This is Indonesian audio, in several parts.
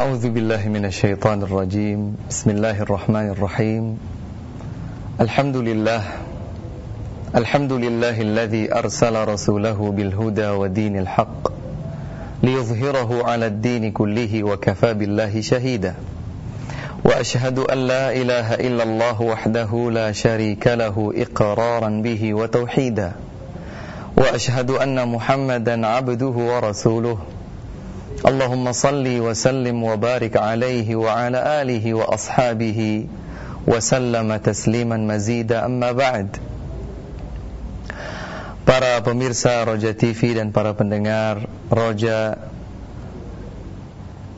أعوذ بالله من الشيطان الرجيم. بسم الله الرحمن الرحيم. الحمد لله. الحمد لله الذي أرسل رسوله بالهدى ودين الحق ليظهره على الدين كله وكفى بالله شهيدا. وأشهد أن لا إله إلا الله وحده لا شريك له إقرارا به وتوحيدا. وأشهد أن محمدا عبده ورسوله. اللهم صل وسلم وبارك عليه وعلى آله وأصحابه وسلم تسليما مزيدا أما بعد Para pemirsa Roja TV dan para pendengar Roja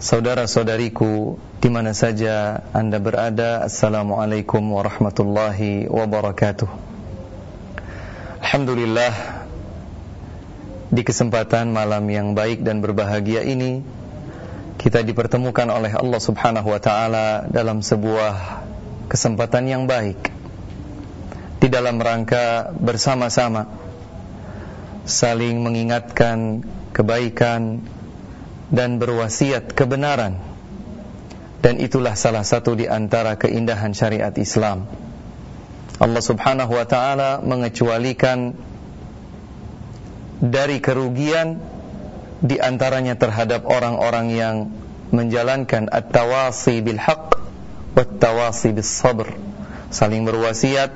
Saudara-saudariku di mana saja Anda berada Assalamualaikum warahmatullahi wabarakatuh Alhamdulillah di kesempatan malam yang baik dan berbahagia ini Kita dipertemukan oleh Allah subhanahu wa ta'ala Dalam sebuah kesempatan yang baik. Di dalam rangka bersama-sama saling mengingatkan kebaikan dan berwasiat kebenaran. Dan itulah salah satu di antara keindahan syariat Islam. Allah subhanahu wa ta'ala mengecualikan dari kerugian di antaranya terhadap orang-orang yang menjalankan at-tawasi bil haq wat-tawasi bis sabr saling berwasiat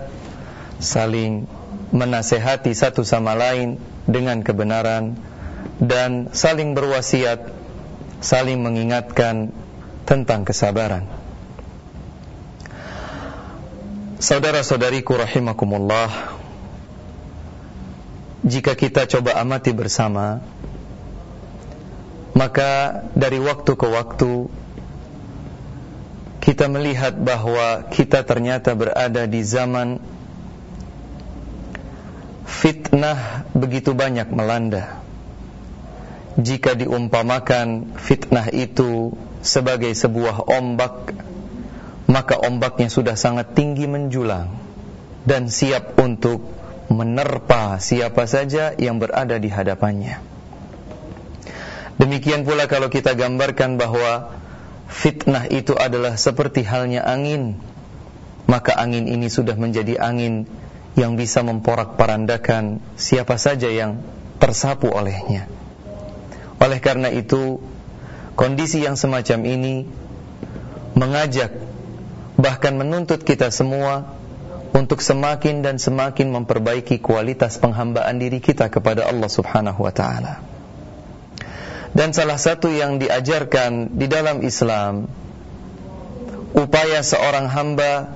saling menasehati satu sama lain dengan kebenaran dan saling berwasiat, saling mengingatkan tentang kesabaran. Saudara-saudariku rahimakumullah, jika kita coba amati bersama, maka dari waktu ke waktu kita melihat bahwa kita ternyata berada di zaman fitnah begitu banyak melanda. Jika diumpamakan fitnah itu sebagai sebuah ombak, maka ombaknya sudah sangat tinggi menjulang dan siap untuk menerpa siapa saja yang berada di hadapannya. Demikian pula kalau kita gambarkan bahwa fitnah itu adalah seperti halnya angin, maka angin ini sudah menjadi angin yang bisa memporak-parandakan siapa saja yang tersapu olehnya. Oleh karena itu, kondisi yang semacam ini mengajak bahkan menuntut kita semua untuk semakin dan semakin memperbaiki kualitas penghambaan diri kita kepada Allah Subhanahu wa taala. Dan salah satu yang diajarkan di dalam Islam upaya seorang hamba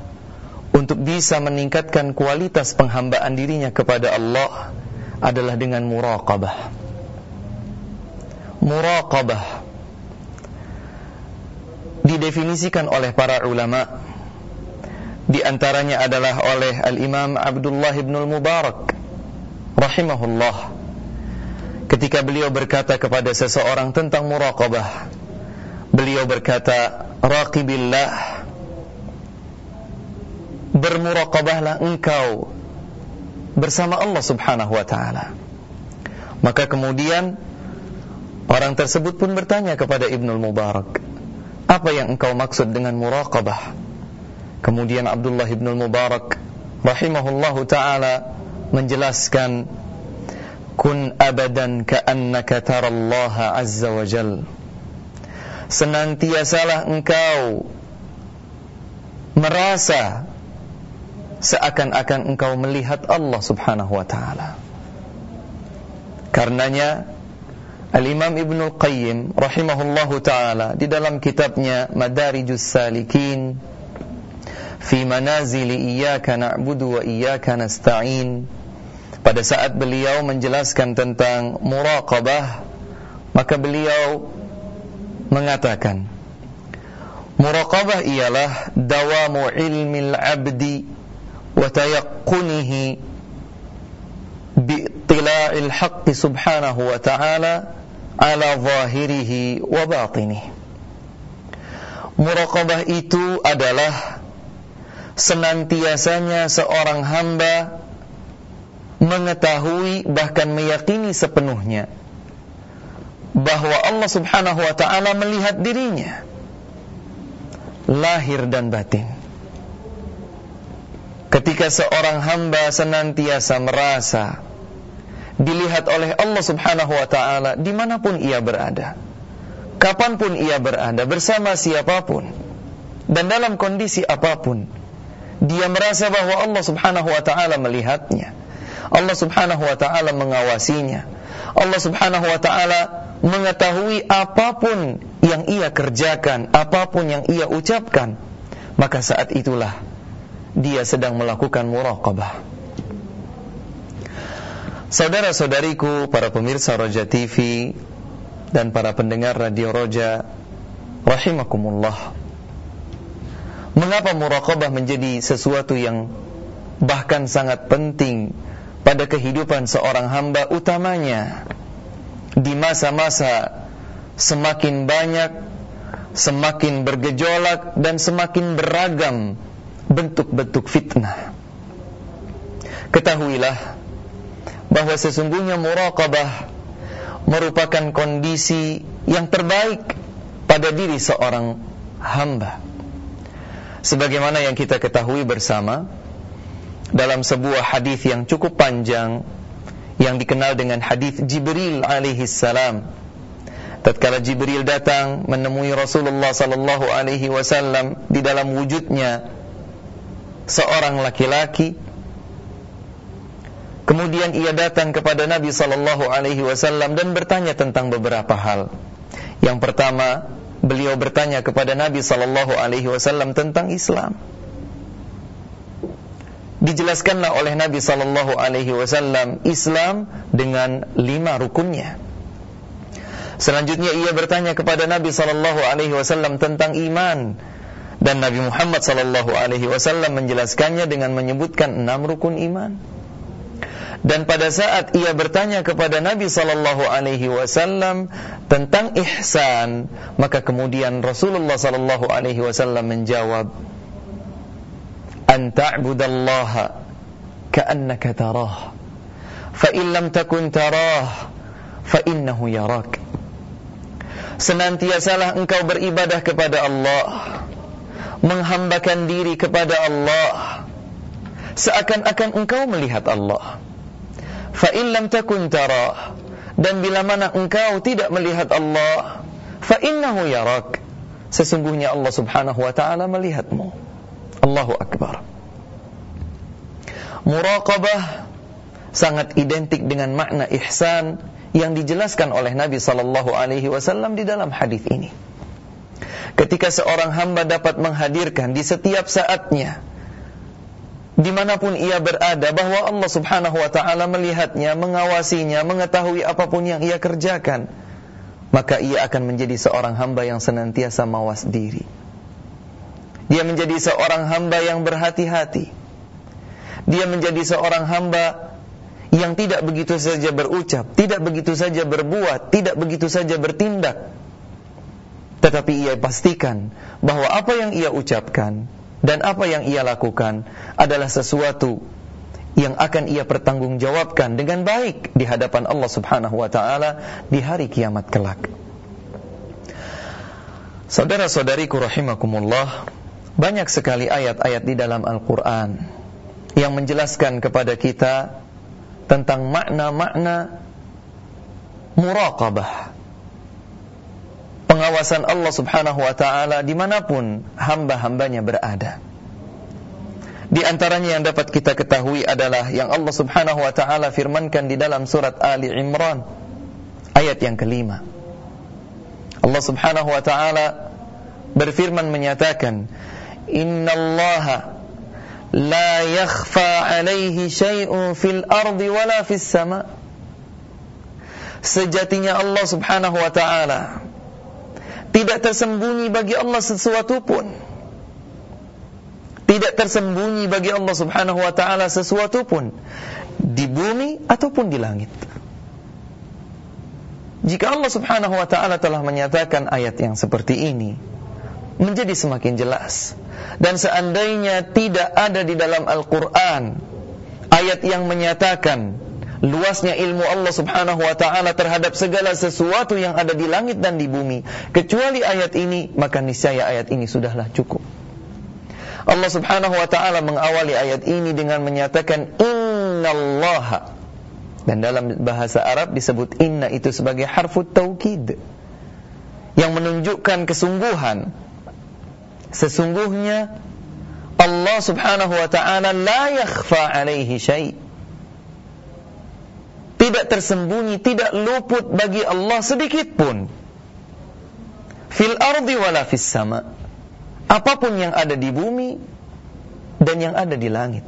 untuk bisa meningkatkan kualitas penghambaan dirinya kepada Allah adalah dengan muraqabah. Muraqabah didefinisikan oleh para ulama di antaranya adalah oleh Al-Imam Abdullah bin Al-Mubarak rahimahullah ketika beliau berkata kepada seseorang tentang muraqabah beliau berkata raqibillah bermuraqabahlah engkau bersama Allah Subhanahu wa taala. Maka kemudian orang tersebut pun bertanya kepada Ibnu Mubarak, "Apa yang engkau maksud dengan muraqabah?" Kemudian Abdullah Ibnu Mubarak rahimahullahu taala menjelaskan, "Kun abadan ka'annaka tarallaha azza wa jal." Senantiasalah engkau merasa seakan-akan engkau melihat Allah Subhanahu wa taala. Karenanya Al-Imam Ibnu Qayyim rahimahullahu taala di dalam kitabnya Madarijus Salikin fi manazili iyyaka na'budu wa iyyaka nasta'in. Pada saat beliau menjelaskan tentang muraqabah maka beliau mengatakan muraqabah ialah dawamu ilmil abdi wa tayaqqunihi bi'tila'il haqqi subhanahu wa ta'ala ala zahirihi wa batinihi. Muraqabah itu adalah senantiasanya seorang hamba mengetahui bahkan meyakini sepenuhnya bahwa Allah Subhanahu wa taala melihat dirinya lahir dan batin. Ketika seorang hamba senantiasa merasa dilihat oleh Allah Subhanahu wa taala di mana pun ia berada. Kapan pun ia berada bersama siapa pun dan dalam kondisi apa pun dia merasa bahwa Allah Subhanahu wa taala melihatnya. Allah Subhanahu wa taala mengawasinya. Allah Subhanahu wa taala mengetahui apa pun yang ia kerjakan, apa pun yang ia ucapkan, maka saat itulah dia sedang melakukan muraqabah. Saudara-saudariku, para pemirsa Roja TV dan para pendengar Radio Roja, rahimakumullah. Mengapa muraqabah menjadi sesuatu yang bahkan sangat penting pada kehidupan seorang hamba utamanya di masa-masa semakin banyak, semakin bergejolak dan semakin beragam bentuk-bentuk fitnah. Ketahuilah bahwa sesungguhnya muraqabah merupakan kondisi yang terbaik pada diri seorang hamba sebagaimana yang kita ketahui bersama dalam sebuah hadis yang cukup panjang yang dikenal dengan hadis Jibril alaihi salam. Tatkala Jibril datang menemui Rasulullah sallallahu alaihi wasallam di dalam wujudnya seorang laki-laki kemudian ia datang kepada Nabi sallallahu alaihi wasallam dan bertanya tentang beberapa hal. Yang pertama beliau bertanya kepada Nabi sallallahu alaihi wasallam tentang Islam. Dijelaskanlah oleh Nabi sallallahu alaihi wasallam Islam dengan lima rukunnya. Selanjutnya ia bertanya kepada Nabi sallallahu alaihi wasallam tentang iman dan Nabi Muhammad sallallahu alaihi wasallam menjelaskannya dengan menyebutkan enam rukun iman. Dan pada saat ia bertanya kepada Nabi sallallahu alaihi wasallam tentang ihsan, maka kemudian Rasulullah sallallahu alaihi wasallam menjawab, "An ta'budallaha ka'annaka tarah, fa in lam takun tarah, fa innahu yarak." Senantiasalah engkau beribadah kepada Allah, menghambakan diri kepada Allah, seakan-akan engkau melihat Allah fa in lam takun tara. Dan bila mana engkau tidak melihat Allah fa innahu yarak. Sesungguhnya Allah Subhanahu wa taala melihatmu. Allahu akbar. Muraqabah sangat identik dengan makna ihsan yang dijelaskan oleh Nabi sallallahu alaihi wasallam di dalam hadis ini. Ketika seorang hamba dapat menghadirkan di setiap saatnya di mana pun ia berada bahwa Allah subhanahu wa ta'ala melihatnya, mengawasinya, mengetahui apa pun yang ia kerjakan maka ia akan menjadi seorang hamba yang senantiasa mawas diri. Dia menjadi seorang hamba yang berhati-hati. Dia menjadi seorang hamba yang tidak begitu saja berucap tidak begitu saja berbuat tidak begitu saja bertindak. Tetapi ia pastikan bahwa apa yang ia ucapkan dan apa yang ia lakukan adalah sesuatu yang akan ia pertanggungjawabkan dengan baik di hadapan Allah Subhanahu wa taala di hari kiamat kelak. Saudara-saudariku rahimakumullah, banyak sekali ayat-ayat di dalam Al-Qur'an yang menjelaskan kepada kita tentang makna-makna muraqabah pengawasan Allah subhanahu wa ta'ala di mana pun hamba-hambanya berada. Di antaranya yang dapat kita ketahui adalah yang Allah subhanahu wa ta'ala firmankan di dalam surat Ali Imran ayat yang kelima. Allah subhanahu wa ta'ala berfirman menyatakan Inna Allah la yakhfa alaihi syai'un fil ardi wala fis sama Sejatinya Allah subhanahu wa ta'ala tidak tersembunyi bagi Allah sesuatu pun. Tidak tersembunyi bagi Allah Subhanahu wa taala sesuatu pun di bumi ataupun di langit. Jika Allah Subhanahu wa taala telah menyatakan ayat yang seperti ini menjadi semakin jelas dan seandainya tidak ada di dalam Al-Qur'an ayat yang menyatakan luasnya ilmu Allah Subhanahu wa taala terhadap segala sesuatu yang ada di langit dan di bumi. Kecuali ayat ini maka niscaya ayat ini sudahlah cukup. Allah Subhanahu wa taala mengawali ayat ini dengan menyatakan innallaha. Dan dalam bahasa Arab disebut inna itu sebagai harfut taukid. Yang menunjukkan kesungguhan. Sesungguhnya Allah Subhanahu wa taala la yakhfa alaihi syai' tidak tersembunyi, tidak luput bagi Allah sedikit pun. Fil ardi wala fis sama. Apa pun yang ada di bumi dan yang ada di langit.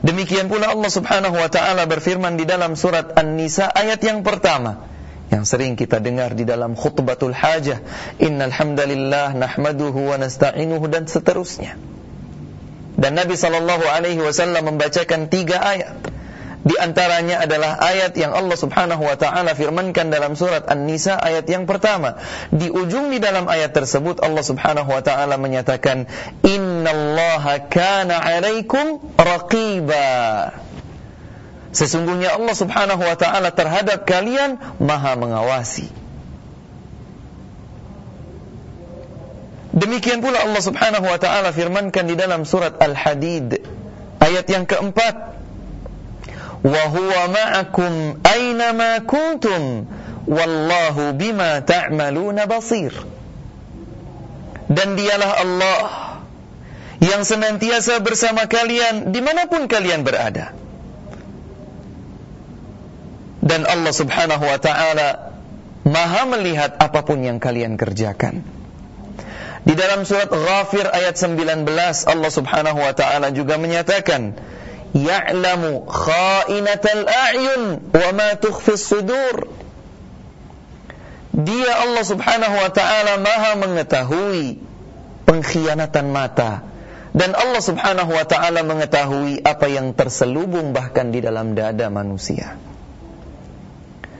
Demikian pula Allah Subhanahu wa taala berfirman di dalam surat An-Nisa ayat yang pertama yang sering kita dengar di dalam khutbatul hajah, innal hamdalillah nahmaduhu wa nasta'inuhu dan seterusnya. Dan Nabi sallallahu alaihi wasallam membacakan tiga ayat di antaranya adalah ayat yang Allah Subhanahu wa taala firmankan dalam surat An-Nisa ayat yang pertama. Di ujung di dalam ayat tersebut Allah Subhanahu wa taala menyatakan innallaha kana 'alaikum raqiba. Sesungguhnya Allah Subhanahu wa taala terhadap kalian Maha mengawasi. Demikian pula Allah Subhanahu wa taala firmankan di dalam surat Al-Hadid ayat yang keempat huwa ma'akum aynama kuntum. Wallahu bima ta'maluna basir. Dan dialah Allah yang senantiasa bersama kalian di mana pun kalian berada. Dan Allah subhanahu wa ta'ala maha melihat apa pun yang kalian kerjakan. Di dalam surat Ghafir ayat 19 Allah subhanahu wa ta'ala juga menyatakan ya'lamu kha'inatal a'yun wa ma tukhfis sudur dia Allah Subhanahu wa taala Maha mengetahui pengkhianatan mata dan Allah Subhanahu wa taala mengetahui apa yang terselubung bahkan di dalam dada manusia.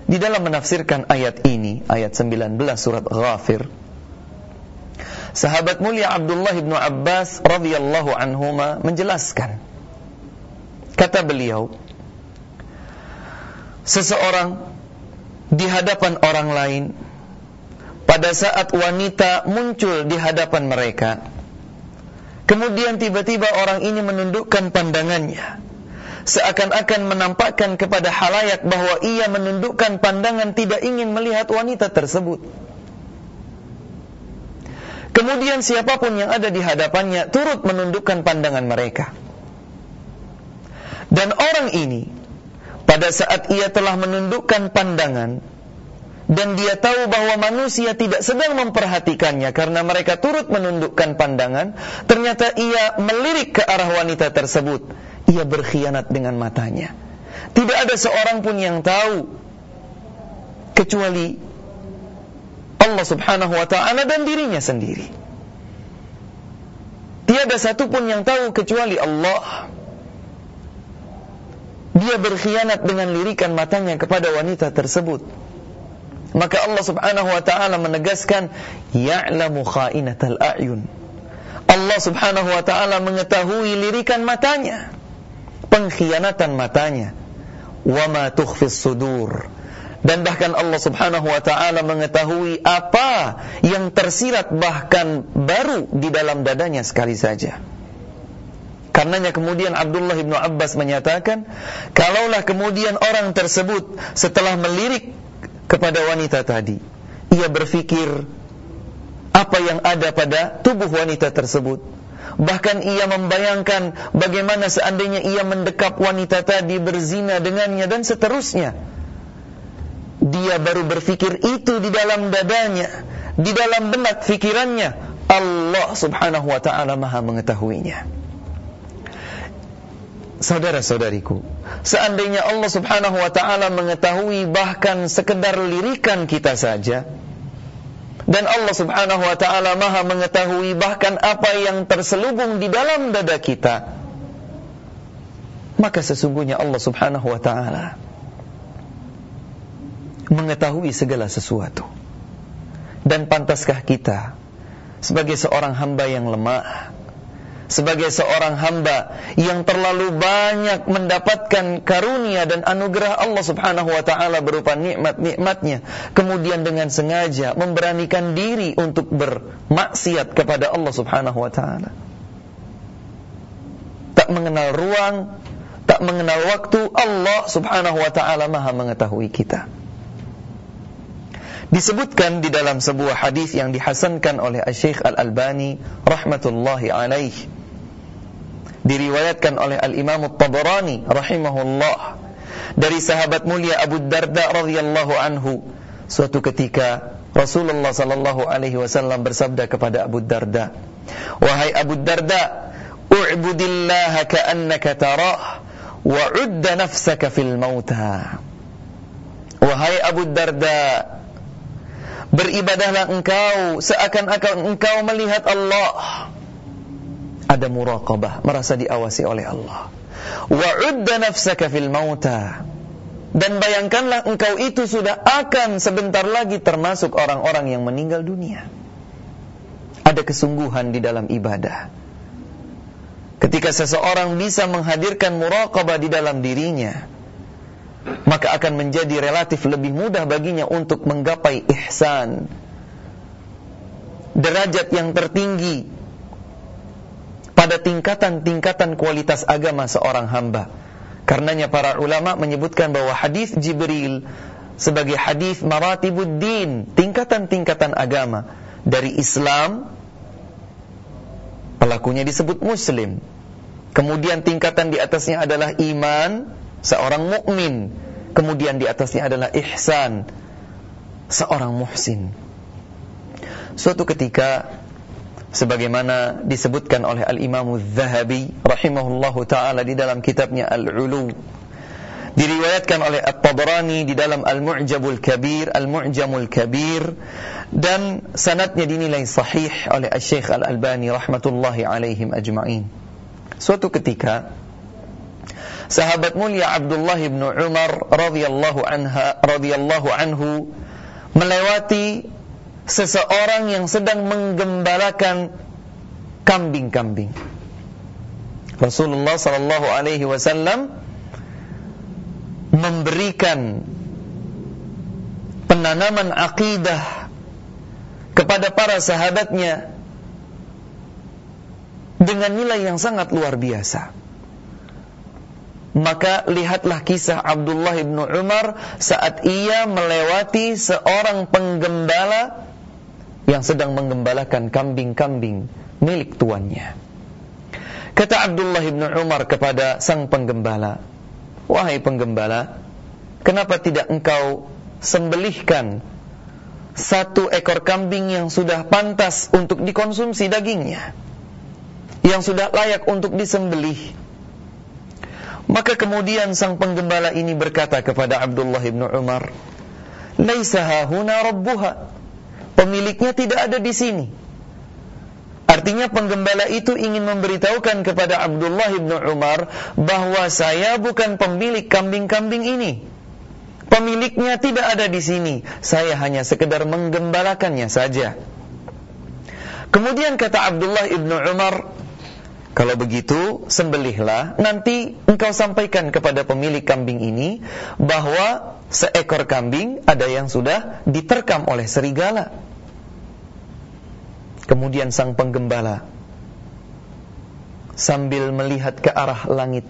Di dalam menafsirkan ayat ini, ayat 19 surat Ghafir, sahabat mulia Abdullah bin Abbas radhiyallahu anhuma menjelaskan Kata beliau, seseorang di hadapan orang lain pada saat wanita muncul di hadapan mereka, kemudian tiba-tiba orang ini menundukkan pandangannya, seakan-akan menampakkan kepada halayak bahwa ia menundukkan pandangan tidak ingin melihat wanita tersebut. Kemudian siapa pun yang ada di hadapannya turut menundukkan pandangan mereka. Dan orang ini pada saat ia telah menundukkan pandangan dan dia tahu bahwa manusia tidak sedang memperhatikannya karena mereka turut menundukkan pandangan, ternyata ia melirik ke arah wanita tersebut. Ia berkhianat dengan matanya. Tidak ada seorang pun yang tahu kecuali Allah Subhanahu wa taala dan dirinya sendiri. Tiada satu pun yang tahu kecuali Allah dia berkhianat dengan lirikan matanya kepada wanita tersebut. Maka Allah Subhanahu wa taala menegaskan ya'lamu kha'inatal a'yun. Allah Subhanahu wa taala mengetahui lirikan matanya, pengkhianatan matanya. Wa ma tukhfis sudur. Dan bahkan Allah Subhanahu wa taala mengetahui apa yang tersirat bahkan baru di dalam dadanya sekali saja. Karenanya kemudian Abdullah bin Abbas menyatakan, kalaulah kemudian orang tersebut setelah melirik kepada wanita tadi, ia berpikir apa yang ada pada tubuh wanita tersebut. Bahkan ia membayangkan bagaimana seandainya ia mendekap wanita tadi berzina dengannya dan seterusnya. Dia baru berpikir itu di dalam dadanya, di dalam benak fikirannya. Allah subhanahu wa ta'ala maha mengetahuinya saudara-saudariku, seandainya Allah Subhanahu wa taala mengetahui bahkan sekedar lirikan kita saja, dan Allah Subhanahu wa taala Maha mengetahui bahkan apa yang terselubung di dalam dada kita, maka sesungguhnya Allah Subhanahu wa taala mengetahui segala sesuatu. Dan pantaskah kita sebagai seorang hamba yang lemah sebagai seorang hamba yang terlalu banyak mendapatkan karunia dan anugerah Allah Subhanahu wa taala berupa nikmat-nikmatnya kemudian dengan sengaja memberanikan diri untuk bermaksiat kepada Allah Subhanahu wa taala. Tak mengenal ruang tak mengenal waktu Allah Subhanahu wa taala Maha mengetahui kita. Disebutkan di dalam sebuah hadis yang dihasankan oleh Syekh Al-Albani rahmatullahi alaih diriwayatkan oleh Al-Imam At-Tabarani rahimahullah dari sahabat mulia Abu Darda radhiyallahu anhu suatu ketika Rasulullah sallallahu alaihi wasallam bersabda kepada Abu Darda wahai Abu Darda u'budillaha ka'annaka tarah wa 'udda nafsaka fil mauta wahai Abu Darda Beribadahlah engkau seakan-akan engkau melihat Allah. Ada muraqabah, merasa diawasi oleh Allah. Wa'udda nafsaka fil mauta. Dan bayangkanlah engkau itu sudah akan sebentar lagi termasuk orang-orang yang meninggal dunia. Ada kesungguhan di dalam ibadah. Ketika seseorang bisa menghadirkan muraqabah di dalam dirinya, maka akan menjadi relatif lebih mudah baginya untuk menggapai ihsan derajat yang tertinggi pada tingkatan-tingkatan kualitas agama seorang hamba. Karenanya para ulama menyebutkan bahwa hadis Jibril sebagai hadis maratibuddin tingkatan-tingkatan agama dari Islam pelakunya disebut muslim. Kemudian tingkatan di atasnya adalah iman seorang mukmin, kemudian di atasnya adalah ihsan, seorang muhsin. Suatu ketika sebagaimana disebutkan oleh Al-Imam Az-Zahabi rahimahullahu taala di dalam kitabnya Al-Ulu diriwayatkan oleh At-Tabrani di dalam Al-Mu'jamul Kabir, Al-Mu'jamul Kabir dan sanadnya dinilai sahih oleh Syekh Al-Albani rahmatullahi alaihim ajma'in. Suatu ketika sahabat mulia Abdullah bin Umar radhiyallahu anha radhiyallahu anhu melewati seseorang yang sedang menggembalakan kambing-kambing. Rasulullah sallallahu alaihi wasallam memberikan penanaman akidah kepada para sahabatnya dengan nilai yang sangat luar biasa maka lihatlah kisah Abdullah bin Umar saat ia melewati seorang penggembala yang sedang menggembalakan kambing-kambing milik tuannya. Kata Abdullah bin Umar kepada sang penggembala, "Wahai penggembala, kenapa tidak engkau sembelihkan satu ekor kambing yang sudah pantas untuk dikonsumsi dagingnya, yang sudah layak untuk disembelih?" Maka kemudian sang penggembala ini berkata kepada Abdullah bin Umar, "Laisa hahuna rabbuha." Pemiliknya tidak ada di sini. Artinya penggembala itu ingin memberitahukan kepada Abdullah bin Umar bahwa saya bukan pemilik kambing-kambing ini. Pemiliknya tidak ada di sini. Saya hanya sekedar menggembalakannya saja. Kemudian kata Abdullah bin Umar, kalau begitu, sembelihlah. Nanti engkau sampaikan kepada pemilik kambing ini bahwa seekor kambing ada yang sudah diterkam oleh serigala. Kemudian sang penggembala sambil melihat ke arah langit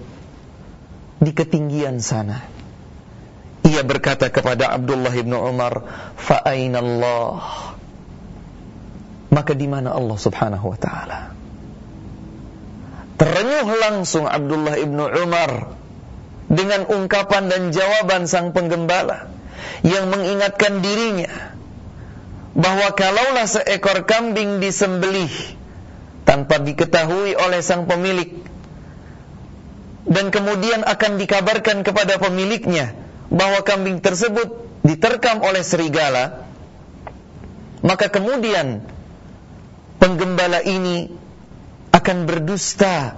di ketinggian sana. Ia berkata kepada Abdullah bin Umar, "Fa'ainallah?" Maka di mana Allah Subhanahu wa taala? Terenyuh langsung Abdullah ibnu Umar dengan ungkapan dan jawaban sang penggembala yang mengingatkan dirinya bahwa kalaulah seekor kambing disembelih tanpa diketahui oleh sang pemilik dan kemudian akan dikabarkan kepada pemiliknya bahwa kambing tersebut diterkam oleh serigala maka kemudian penggembala ini akan berdusta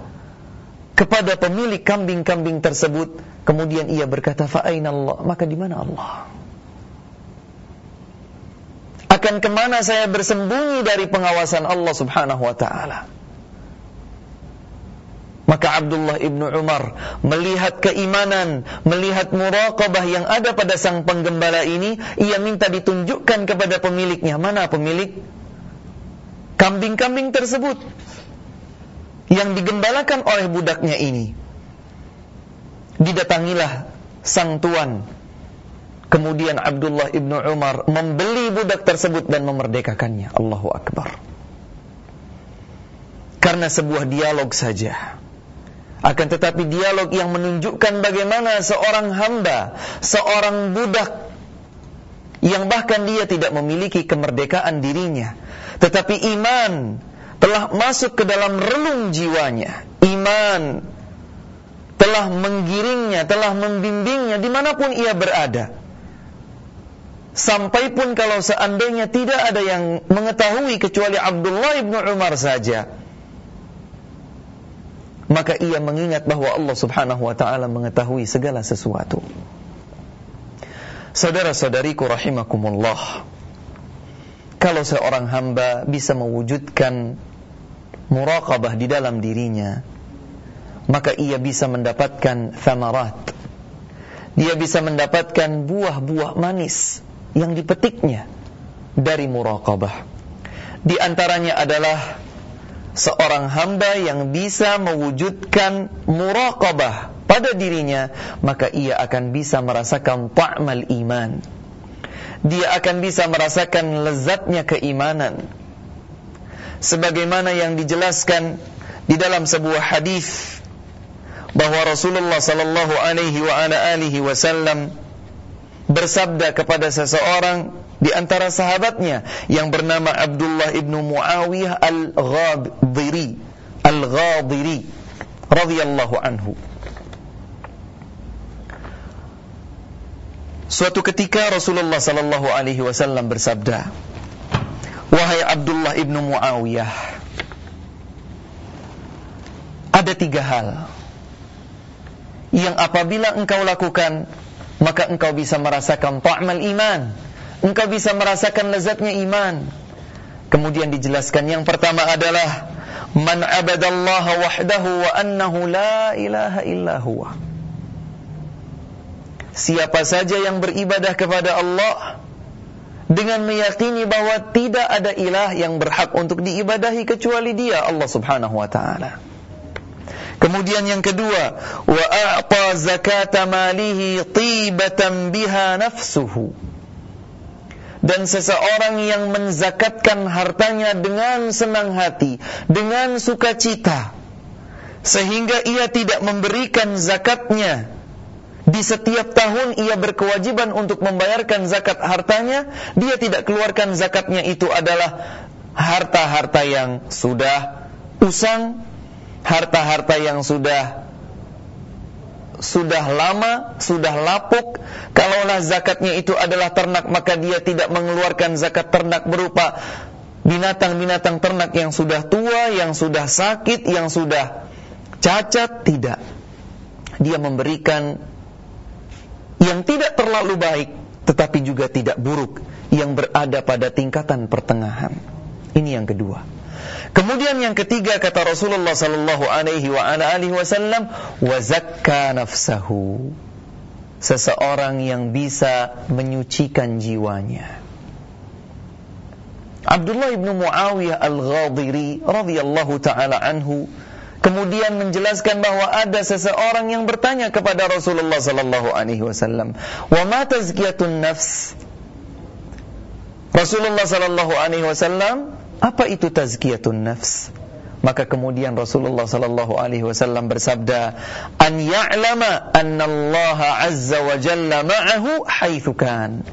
kepada pemilik kambing-kambing tersebut. Kemudian ia berkata fa'aina Allah maka di mana Allah? Akan ke mana saya bersembunyi dari pengawasan Allah subhanahu wa ta'ala? Maka Abdullah ibnu Umar melihat keimanan, melihat muraqabah yang ada pada sang penggembala ini, ia minta ditunjukkan kepada pemiliknya. Mana pemilik? Kambing-kambing tersebut yang digembalakan oleh budaknya ini? Didatangilah sang tuan. Kemudian Abdullah ibnu Umar membeli budak tersebut dan memerdekakannya. Allahu Akbar. Karena sebuah dialog saja akan tetapi dialog yang menunjukkan bagaimana seorang hamba, seorang budak yang bahkan dia tidak memiliki kemerdekaan dirinya, tetapi iman telah masuk ke dalam relung jiwanya. Iman telah menggiringnya, telah membimbingnya di mana pun ia berada. Sampai pun kalau seandainya tidak ada yang mengetahui kecuali Abdullah ibnu Umar saja, maka ia mengingat bahwa Allah Subhanahu wa taala mengetahui segala sesuatu. Saudara-saudariku rahimakumullah. Kalau seorang hamba bisa mewujudkan muraqabah di dalam dirinya, maka ia bisa mendapatkan thamarat. Dia bisa mendapatkan buah-buah manis yang dipetiknya dari muraqabah. Di antaranya adalah seorang hamba yang bisa mewujudkan muraqabah pada dirinya, maka ia akan bisa merasakan ta'mal iman. Dia akan bisa merasakan lezatnya keimanan. Sebagaimana yang dijelaskan di dalam sebuah hadis bahwa Rasulullah sallallahu alaihi wa ala alihi wasallam bersabda kepada seseorang di antara sahabatnya yang bernama Abdullah ibnu Muawiyah al-Ghadiri al-Ghadiri radhiyallahu anhu. Suatu ketika Rasulullah sallallahu alaihi wasallam bersabda Wahai Abdullah ibnu Muawiyah Ada tiga hal Yang apabila engkau lakukan Maka engkau bisa merasakan ta'mal iman engkau bisa merasakan lezatnya iman. Kemudian dijelaskan yang pertama adalah man abadallaha wahdahu wa annahu la ilaha illa huwa. Siapa saja yang beribadah kepada Allah dengan meyakini bahwa tidak ada ilah yang berhak untuk diibadahi kecuali Dia Allah Subhanahu wa taala. Kemudian yang kedua, wa a'ta zakata malihi tibatan biha nafsuhu dan seseorang yang menzakatkan hartanya dengan senang hati, dengan sukacita, sehingga ia tidak memberikan zakatnya. Di setiap tahun ia berkewajiban untuk membayarkan zakat hartanya, dia tidak keluarkan zakatnya itu adalah harta-harta yang sudah usang, harta-harta yang sudah sudah lama, sudah lapuk. Kalaulah zakatnya itu adalah ternak, maka dia tidak mengeluarkan zakat ternak berupa binatang-binatang ternak yang sudah tua, yang sudah sakit, yang sudah cacat, tidak. Dia memberikan yang tidak terlalu baik, tetapi juga tidak buruk, yang berada pada tingkatan pertengahan. Ini yang kedua. Kemudian yang ketiga kata Rasulullah sallallahu alaihi wa alihi wasallam wa zakka nafsahu. Seseorang yang bisa menyucikan jiwanya. Abdullah ibnu Muawiyah al-Ghadiri radhiyallahu taala anhu kemudian menjelaskan bahwa ada seseorang yang bertanya kepada Rasulullah sallallahu alaihi wasallam, "Wa ma tazkiyatun nafs?" Rasulullah sallallahu alaihi wasallam apa itu tazkiyatun nafs? Maka kemudian Rasulullah sallallahu alaihi wasallam bersabda, "An ya'lama anna Allah azza wa jalla ma'ahu haitsu kan."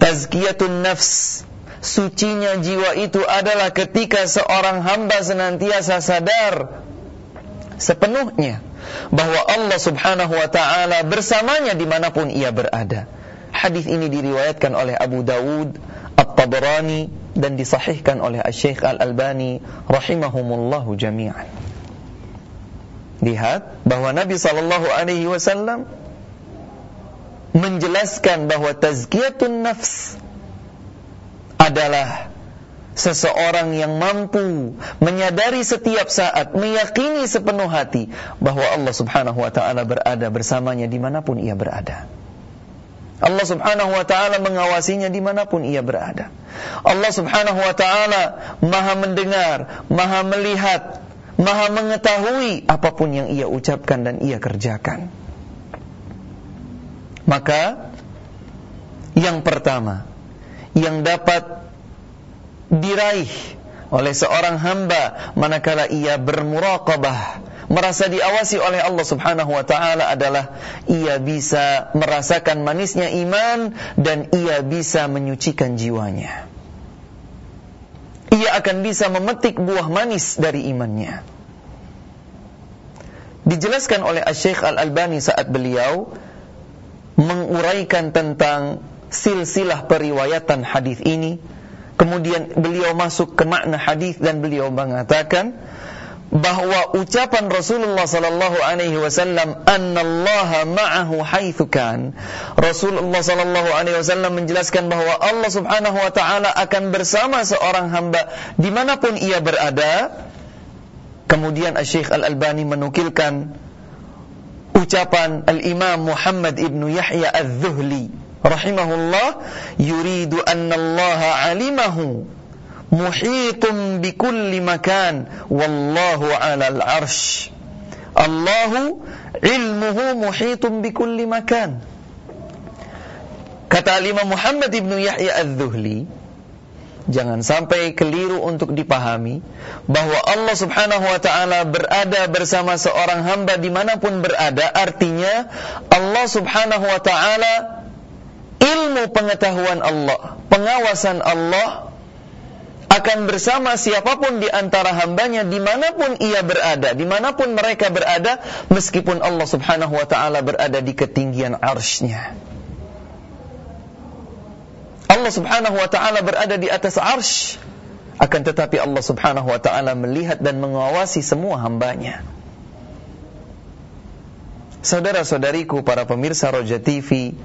Tazkiyatun nafs, sucinya jiwa itu adalah ketika seorang hamba senantiasa sadar sepenuhnya bahwa Allah Subhanahu wa taala bersamanya di mana pun ia berada. Hadis ini diriwayatkan oleh Abu Dawud, At-Tabrani dan disahihkan oleh Syekh Al-Albani rahimahumullahu jami'an. Lihat bahwa Nabi sallallahu alaihi wasallam menjelaskan bahwa tazkiyatun nafs adalah seseorang yang mampu menyadari setiap saat, meyakini sepenuh hati bahwa Allah Subhanahu wa taala berada bersamanya di mana pun ia berada. Allah Subhanahu wa taala mengawasinya di mana pun ia berada. Allah Subhanahu wa taala Maha mendengar, Maha melihat, Maha mengetahui apa pun yang ia ucapkan dan ia kerjakan. Maka yang pertama yang dapat diraih oleh seorang hamba manakala ia bermuraqabah merasa diawasi oleh Allah Subhanahu wa taala adalah ia bisa merasakan manisnya iman dan ia bisa menyucikan jiwanya. Ia akan bisa memetik buah manis dari imannya. Dijelaskan oleh Syekh Al-Albani saat beliau menguraikan tentang silsilah periwayatan hadis ini. Kemudian beliau masuk ke makna hadis dan beliau mengatakan bahwa ucapan Rasulullah sallallahu alaihi wasallam annallaha ma'ahu haitsu kan. Rasulullah sallallahu alaihi wasallam menjelaskan bahwa Allah Subhanahu wa taala akan bersama seorang hamba di mana pun ia berada. Kemudian Syekh Al-Albani menukilkan ucapan Al-Imam Muhammad ibnu Yahya Az-Zuhli rahimahullah yuridu anna Allah alimahu muhitun bikulli makan wallahu ala al-arsh Allahu ilmuhu muhitun bikulli makan. Kata Imam Muhammad ibnu Yahya Az-Zuhli jangan sampai keliru untuk dipahami bahwa Allah Subhanahu wa taala berada bersama seorang hamba di mana pun berada. Artinya Allah Subhanahu wa taala ilmu pengetahuan Allah, pengawasan Allah akan bersama siapa pun di antara hambanya di mana pun ia berada, di mana pun mereka berada, meskipun Allah subhanahu wa ta'ala berada di ketinggian arshnya. Allah subhanahu wa ta'ala berada di atas arsh, akan tetapi Allah subhanahu wa ta'ala melihat dan mengawasi semua hambanya. Saudara-saudariku, para pemirsa Roja TV,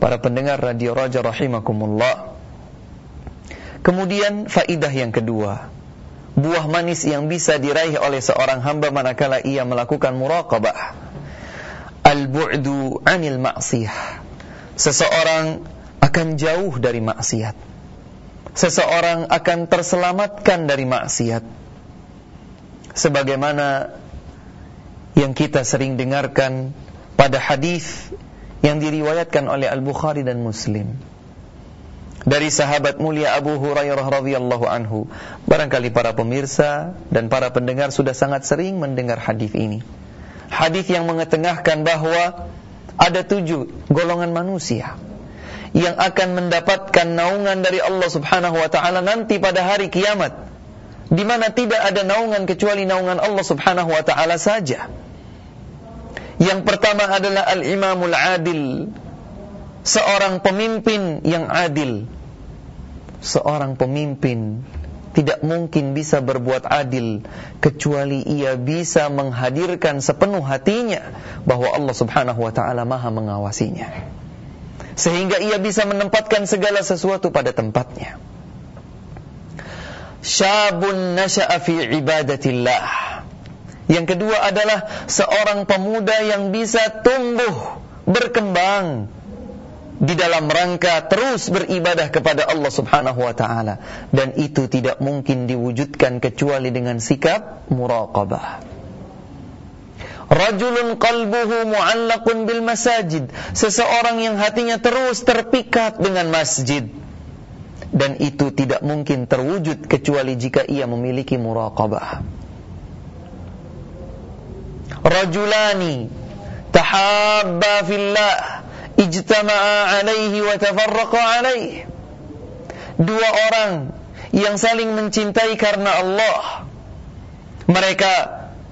para pendengar Radio Raja rahimakumullah. Kemudian faidah yang kedua, buah manis yang bisa diraih oleh seorang hamba manakala ia melakukan muraqabah. Al-bu'du 'anil ma'siyah. Seseorang akan jauh dari maksiat. Seseorang akan terselamatkan dari maksiat. Sebagaimana yang kita sering dengarkan pada hadis yang diriwayatkan oleh Al-Bukhari dan Muslim dari sahabat mulia Abu Hurairah radhiyallahu anhu. Barangkali para pemirsa dan para pendengar sudah sangat sering mendengar hadis ini. Hadis yang mengetengahkan bahwa ada tujuh golongan manusia yang akan mendapatkan naungan dari Allah Subhanahu wa taala nanti pada hari kiamat di mana tidak ada naungan kecuali naungan Allah Subhanahu wa taala saja. Yang pertama adalah al-imamul adil. Seorang pemimpin yang adil. Seorang pemimpin tidak mungkin bisa berbuat adil kecuali ia bisa menghadirkan sepenuh hatinya bahwa Allah Subhanahu wa taala Maha mengawasinya. Sehingga ia bisa menempatkan segala sesuatu pada tempatnya. Syabun nasha'a fi ibadatillah yang kedua adalah seorang pemuda yang bisa tumbuh, berkembang di dalam rangka terus beribadah kepada Allah Subhanahu wa taala dan itu tidak mungkin diwujudkan kecuali dengan sikap muraqabah. Rajulun qalbuhu mu'allaqun bil masajid, seseorang yang hatinya terus terpikat dengan masjid. Dan itu tidak mungkin terwujud kecuali jika ia memiliki muraqabah rajulani tahabba fillah ijtama'a alaihi wa tafarraqa alaihi. Dua orang yang saling mencintai karena Allah. Mereka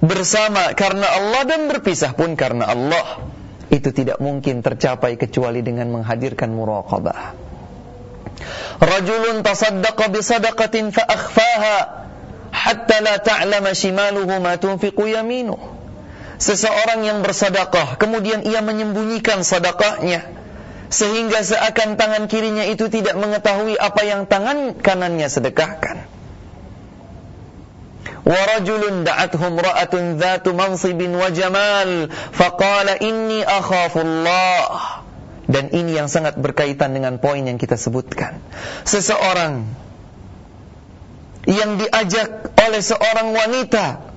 bersama karena Allah dan berpisah pun karena Allah. Itu tidak mungkin tercapai kecuali dengan menghadirkan muraqabah. Rajulun tasaddaqa bi sadaqatin fa akhfaha hatta la ta'lama shimaluhu ma tunfiqu yaminuhu seseorang yang bersedekah kemudian ia menyembunyikan sedekahnya sehingga seakan tangan kirinya itu tidak mengetahui apa yang tangan kanannya sedekahkan ورجل دعته امرأة ذات منصب وجمال فقال إني أخاف الله dan ini yang sangat berkaitan dengan poin yang kita sebutkan seseorang yang diajak oleh seorang wanita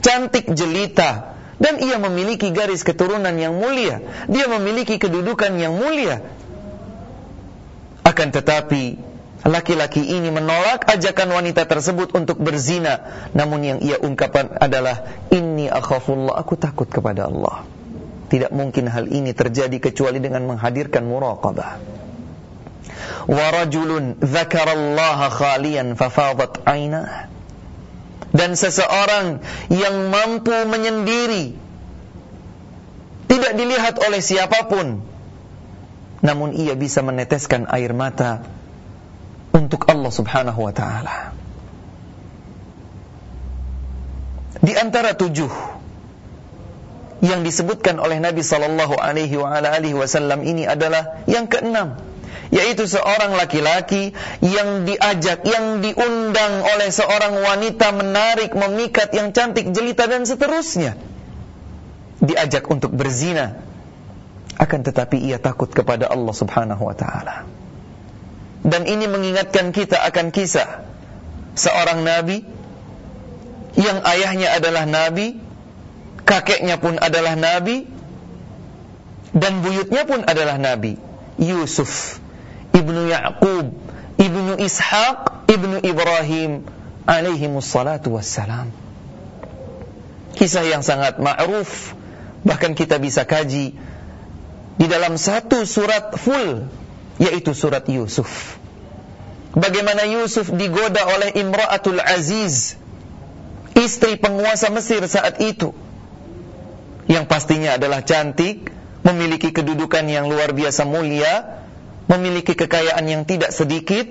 cantik jelita dan ia memiliki garis keturunan yang mulia. Dia memiliki kedudukan yang mulia. Akan tetapi laki-laki ini menolak ajakan wanita tersebut untuk berzina. Namun yang ia ungkapkan adalah inni akhafullah aku takut kepada Allah. Tidak mungkin hal ini terjadi kecuali dengan menghadirkan muraqabah. Wa rajulun khalian fafadat ainah dan seseorang yang mampu menyendiri tidak dilihat oleh siapa pun namun ia bisa meneteskan air mata untuk Allah Subhanahu wa taala. Di antara tujuh yang disebutkan oleh Nabi sallallahu alaihi wasallam ini adalah yang keenam yaitu seorang laki-laki yang diajak, yang diundang oleh seorang wanita menarik, memikat, yang cantik, jelita dan seterusnya. Diajak untuk berzina. Akan tetapi ia takut kepada Allah Subhanahu wa taala. Dan ini mengingatkan kita akan kisah seorang nabi yang ayahnya adalah nabi, kakeknya pun adalah nabi, dan buyutnya pun adalah nabi, Yusuf ibnu Ya'qub, ibnu Ishaq, ibnu Ibrahim alaihi mussalatu wassalam. Kisah yang sangat ma'ruf, bahkan kita bisa kaji di dalam satu surat full, yaitu surat Yusuf. Bagaimana Yusuf digoda oleh Imra'atul Aziz, istri penguasa Mesir saat itu. Yang pastinya adalah cantik, memiliki kedudukan yang luar biasa mulia, memiliki kekayaan yang tidak sedikit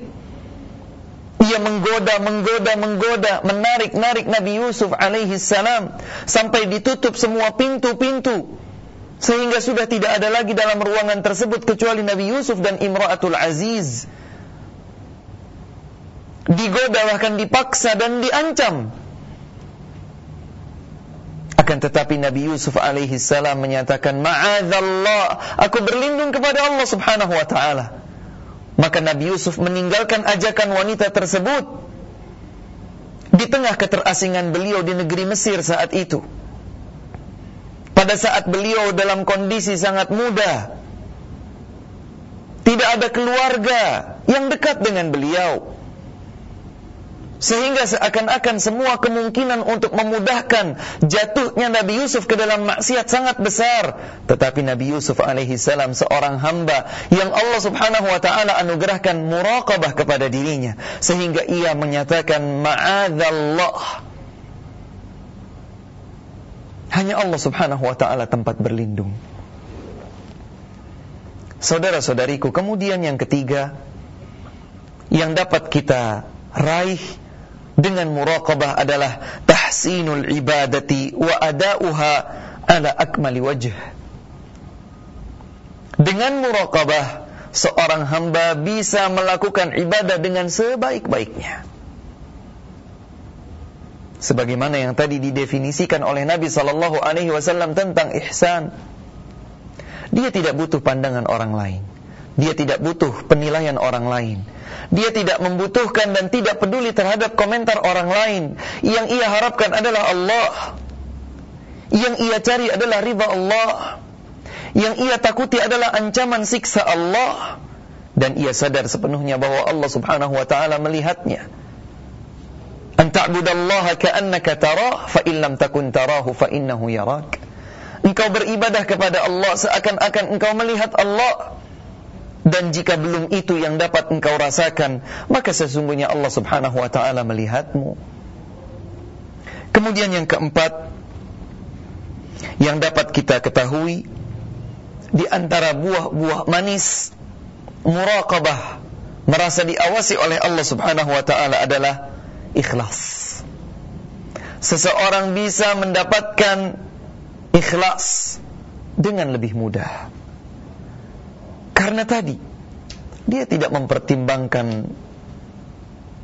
ia menggoda, menggoda, menggoda, menarik-narik Nabi Yusuf alaihi salam sampai ditutup semua pintu-pintu sehingga sudah tidak ada lagi dalam ruangan tersebut kecuali Nabi Yusuf dan Imra'atul Aziz. Digoda bahkan dipaksa dan diancam akan tetapi Nabi Yusuf alaihi salam menyatakan, "Ma'adzallah, aku berlindung kepada Allah Subhanahu wa taala." Maka Nabi Yusuf meninggalkan ajakan wanita tersebut di tengah keterasingan beliau di negeri Mesir saat itu. Pada saat beliau dalam kondisi sangat muda, tidak ada keluarga yang dekat dengan beliau sehingga seakan-akan semua kemungkinan untuk memudahkan jatuhnya Nabi Yusuf ke dalam maksiat sangat besar. Tetapi Nabi Yusuf alaihi salam seorang hamba yang Allah Subhanahu wa taala anugerahkan muraqabah kepada dirinya sehingga ia menyatakan ma'adzallah. Hanya Allah Subhanahu wa taala tempat berlindung. Saudara-saudariku, kemudian yang ketiga yang dapat kita raih dengan muraqabah adalah tahsinul ibadati wa ada'uha ala akmali wajh. Dengan muraqabah seorang hamba bisa melakukan ibadah dengan sebaik-baiknya. Sebagaimana yang tadi didefinisikan oleh Nabi sallallahu alaihi wasallam tentang ihsan. Dia tidak butuh pandangan orang lain. Dia tidak butuh penilaian orang lain dia tidak membutuhkan dan tidak peduli terhadap komentar orang lain. Yang ia harapkan adalah Allah. Yang ia cari adalah riba Allah. Yang ia takuti adalah ancaman siksa Allah. Dan ia sadar sepenuhnya bahwa Allah subhanahu wa ta'ala melihatnya. An ta'budallaha ka'annaka tarah, fa lam takun tarahu fa innahu yarak. Engkau beribadah kepada Allah seakan-akan engkau melihat Allah. Dan jika belum itu yang dapat engkau rasakan, maka sesungguhnya Allah Subhanahu wa taala melihatmu. Kemudian yang keempat yang dapat kita ketahui di antara buah-buah manis muraqabah merasa diawasi oleh Allah Subhanahu wa taala adalah ikhlas. Seseorang bisa mendapatkan ikhlas dengan lebih mudah. Karena tadi dia tidak mempertimbangkan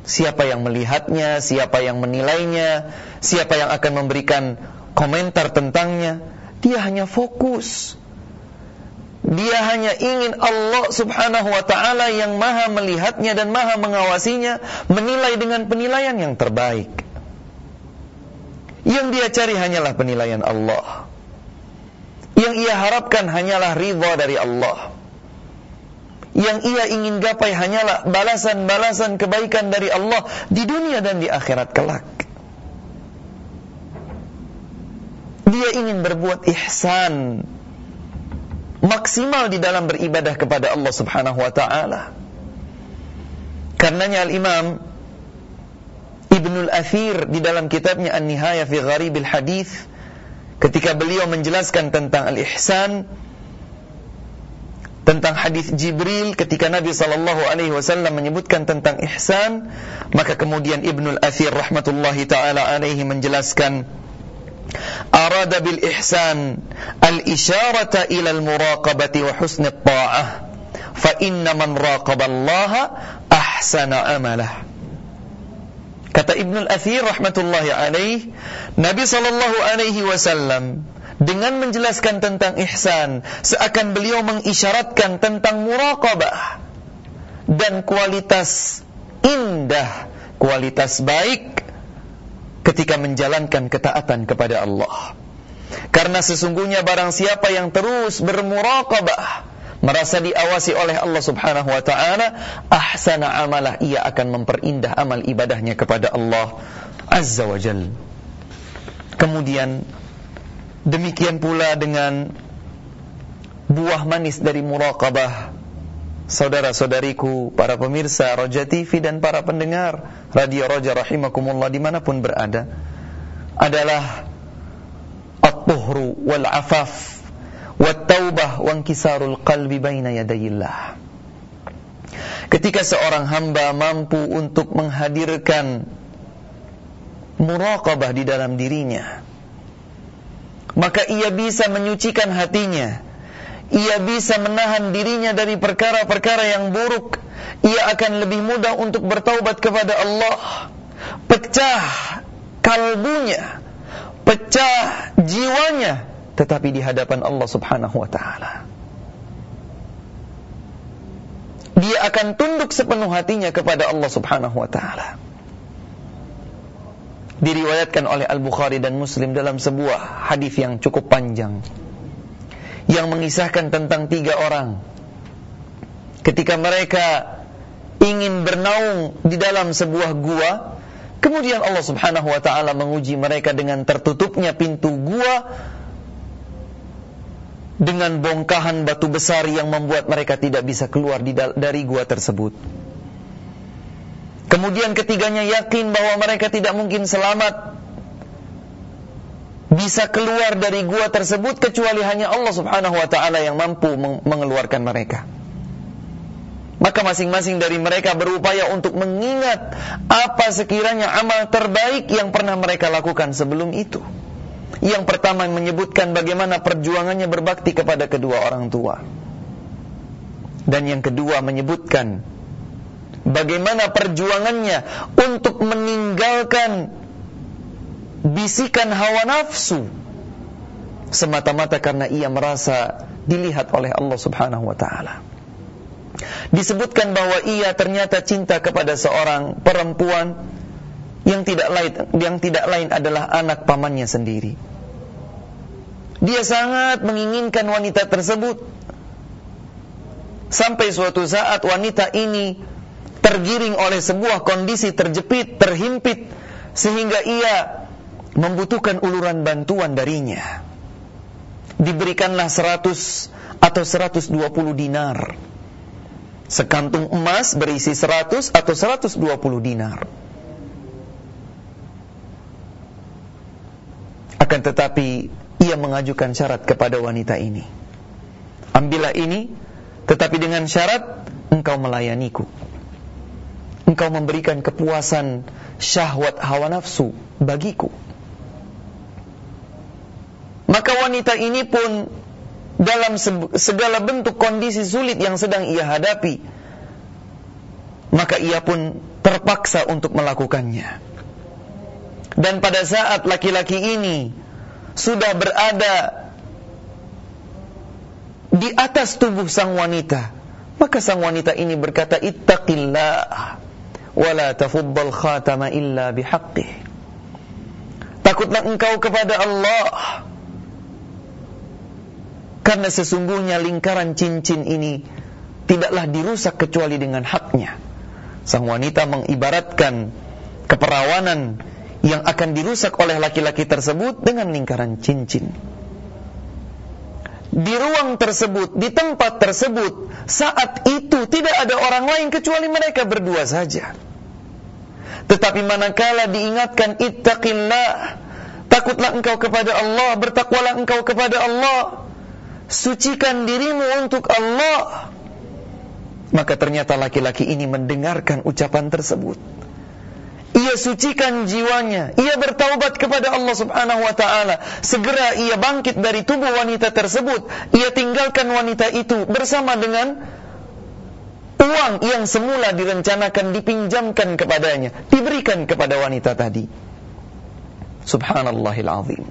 siapa yang melihatnya, siapa yang menilainya, siapa yang akan memberikan komentar tentangnya. Dia hanya fokus. Dia hanya ingin Allah subhanahu wa ta'ala yang maha melihatnya dan maha mengawasinya menilai dengan penilaian yang terbaik. Yang dia cari hanyalah penilaian Allah. Yang ia harapkan hanyalah ridha dari Allah. Yang ia ingin gapai hanyalah balasan-balasan kebaikan dari Allah di dunia dan di akhirat kelak. Dia ingin berbuat ihsan maksimal di dalam beribadah kepada Allah Subhanahu wa taala. Karenanya Al-Imam Ibnul Athir di dalam kitabnya An-Nihayah fi Gharibil Hadith ketika beliau menjelaskan tentang al-ihsan tentang hadis Jibril ketika Nabi sallallahu alaihi wasallam menyebutkan tentang ihsan maka kemudian Ibnu Al-Athir rahmatullahi taala alaihi menjelaskan arada bil ihsan al-isyarata ila al-muraqabati wa husn at-ta'ah fa inna man raqaba ahsana amalah. Kata Ibnu Al-Athir rahmatullahi alaih, Nabi sallallahu alaihi wasallam dengan menjelaskan tentang ihsan, seakan beliau mengisyaratkan tentang muraqabah dan kualitas indah, kualitas baik ketika menjalankan ketaatan kepada Allah. Karena sesungguhnya barang siapa yang terus bermuraqabah merasa diawasi oleh Allah Subhanahu wa taala, ahsana amalah ia akan memperindah amal ibadahnya kepada Allah Azza wa Jal. Kemudian demikian pula dengan buah manis dari muraqabah saudara-saudariku, para pemirsa Roja TV dan para pendengar Radio Roja rahimakumullah di mana pun berada adalah at-tuhru wal afaf wattaubah wankisarul qalbi baina yadayillah. Ketika seorang hamba mampu untuk menghadirkan muraqabah di dalam dirinya, maka ia bisa menyucikan hatinya. Ia bisa menahan dirinya dari perkara-perkara yang buruk. Ia akan lebih mudah untuk bertaubat kepada Allah. Pecah kalbunya, pecah jiwanya tetapi di hadapan Allah Subhanahu wa taala. Dia akan tunduk sepenuh hatinya kepada Allah Subhanahu wa taala. Diriwayatkan oleh Al-Bukhari dan Muslim dalam sebuah hadis yang cukup panjang yang mengisahkan tentang tiga orang ketika mereka ingin bernaung di dalam sebuah gua kemudian Allah Subhanahu wa taala menguji mereka dengan tertutupnya pintu gua dengan bongkahan batu besar yang membuat mereka tidak bisa keluar dari gua tersebut. Kemudian ketiganya yakin bahwa mereka tidak mungkin selamat bisa keluar dari gua tersebut kecuali hanya Allah Subhanahu wa taala yang mampu mengeluarkan mereka. Maka masing-masing dari mereka berupaya untuk mengingat apa sekiranya amal terbaik yang pernah mereka lakukan sebelum itu. Yang pertama menyebutkan bagaimana perjuangannya berbakti kepada kedua orang tua. Dan yang kedua menyebutkan bagaimana perjuangannya untuk meninggalkan bisikan hawa nafsu semata-mata karena ia merasa dilihat oleh Allah Subhanahu wa taala. Disebutkan bahwa ia ternyata cinta kepada seorang perempuan yang tidak lain yang tidak lain adalah anak pamannya sendiri. Dia sangat menginginkan wanita tersebut. Sampai suatu saat wanita ini tergiring oleh sebuah kondisi terjepit, terhimpit sehingga ia membutuhkan uluran bantuan darinya. Diberikanlah 100 atau 120 dinar. Sekantung emas berisi 100 atau 120 dinar. Akan tetapi ia mengajukan syarat kepada wanita ini. Ambillah ini, tetapi dengan syarat engkau melayaniku. Engkau memberikan kepuasan syahwat hawa nafsu bagiku. Maka wanita ini pun dalam segala bentuk kondisi sulit yang sedang ia hadapi, maka ia pun terpaksa untuk melakukannya. Dan pada saat laki-laki ini sudah berada di atas tubuh sang wanita, maka sang wanita ini berkata, Ittaqillah, wala tafuddal khatama illa bihaqqih. Takutlah engkau kepada Allah, karena sesungguhnya lingkaran cincin ini tidaklah dirusak kecuali dengan haknya. Sang wanita mengibaratkan keperawanan yang akan dirusak oleh laki-laki tersebut dengan lingkaran cincin. Di ruang tersebut, di tempat tersebut, saat itu tidak ada orang lain kecuali mereka berdua saja. Tetapi manakala diingatkan ittaqillah, takutlah engkau kepada Allah, bertakwalah engkau kepada Allah, sucikan dirimu untuk Allah. Maka ternyata laki-laki ini mendengarkan ucapan tersebut ia sucikan jiwanya, ia bertaubat kepada Allah Subhanahu wa taala. Segera ia bangkit dari tubuh wanita tersebut, ia tinggalkan wanita itu bersama dengan uang yang semula direncanakan dipinjamkan kepadanya, diberikan kepada wanita tadi. Subhanallahil azim.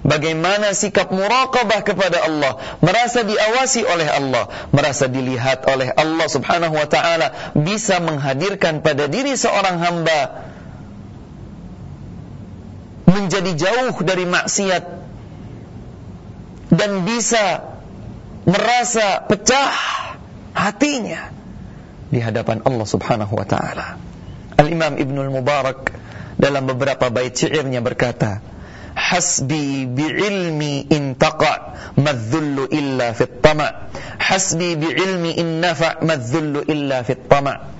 Bagaimana sikap muraqabah kepada Allah, merasa diawasi oleh Allah, merasa dilihat oleh Allah Subhanahu wa taala, bisa menghadirkan pada diri seorang hamba menjadi jauh dari maksiat dan bisa merasa pecah hatinya di hadapan Allah Subhanahu wa taala. Al-Imam Ibnul Mubarak dalam beberapa bait syairnya berkata, hasbi bi'ilmi in taqa madzullu illa fit tama. Hasbi bi'ilmi in nafa madzullu illa fit tama.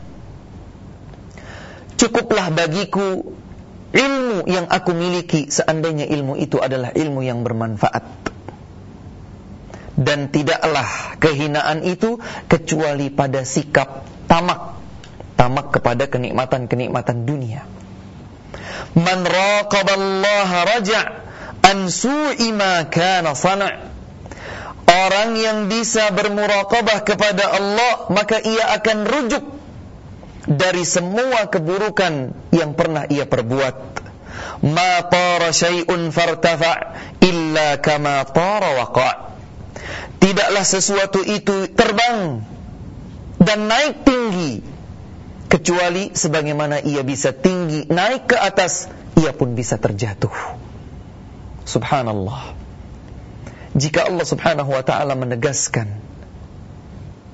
Cukuplah bagiku ilmu yang aku miliki. Seandainya ilmu itu adalah ilmu yang bermanfaat dan tidaklah kehinaan itu kecuali pada sikap tamak tamak kepada kenikmatan-kenikmatan dunia Man raqaballaha raja' an su'i ma kana sana' Orang yang bisa bermuraqabah kepada Allah maka ia akan rujuk dari semua keburukan yang pernah ia perbuat. Ma tara syai'un fartafa' illa kama tara waqa'. Tidaklah sesuatu itu terbang dan naik tinggi kecuali sebagaimana ia bisa tinggi naik ke atas ia pun bisa terjatuh. Subhanallah. Jika Allah subhanahu wa ta'ala menegaskan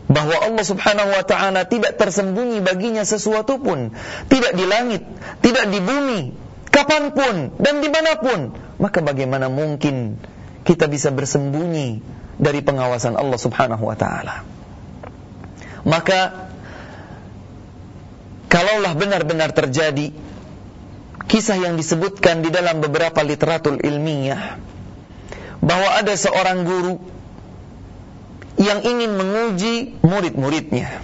bahwa Allah subhanahu wa ta'ala tidak tersembunyi baginya sesuatu pun tidak di langit, tidak di bumi kapan pun dan di mana pun maka bagaimana mungkin kita bisa bersembunyi dari pengawasan Allah subhanahu wa ta'ala maka kalaulah benar-benar terjadi kisah yang disebutkan di dalam beberapa literatur ilmiah bahwa ada seorang guru yang ingin menguji murid-muridnya.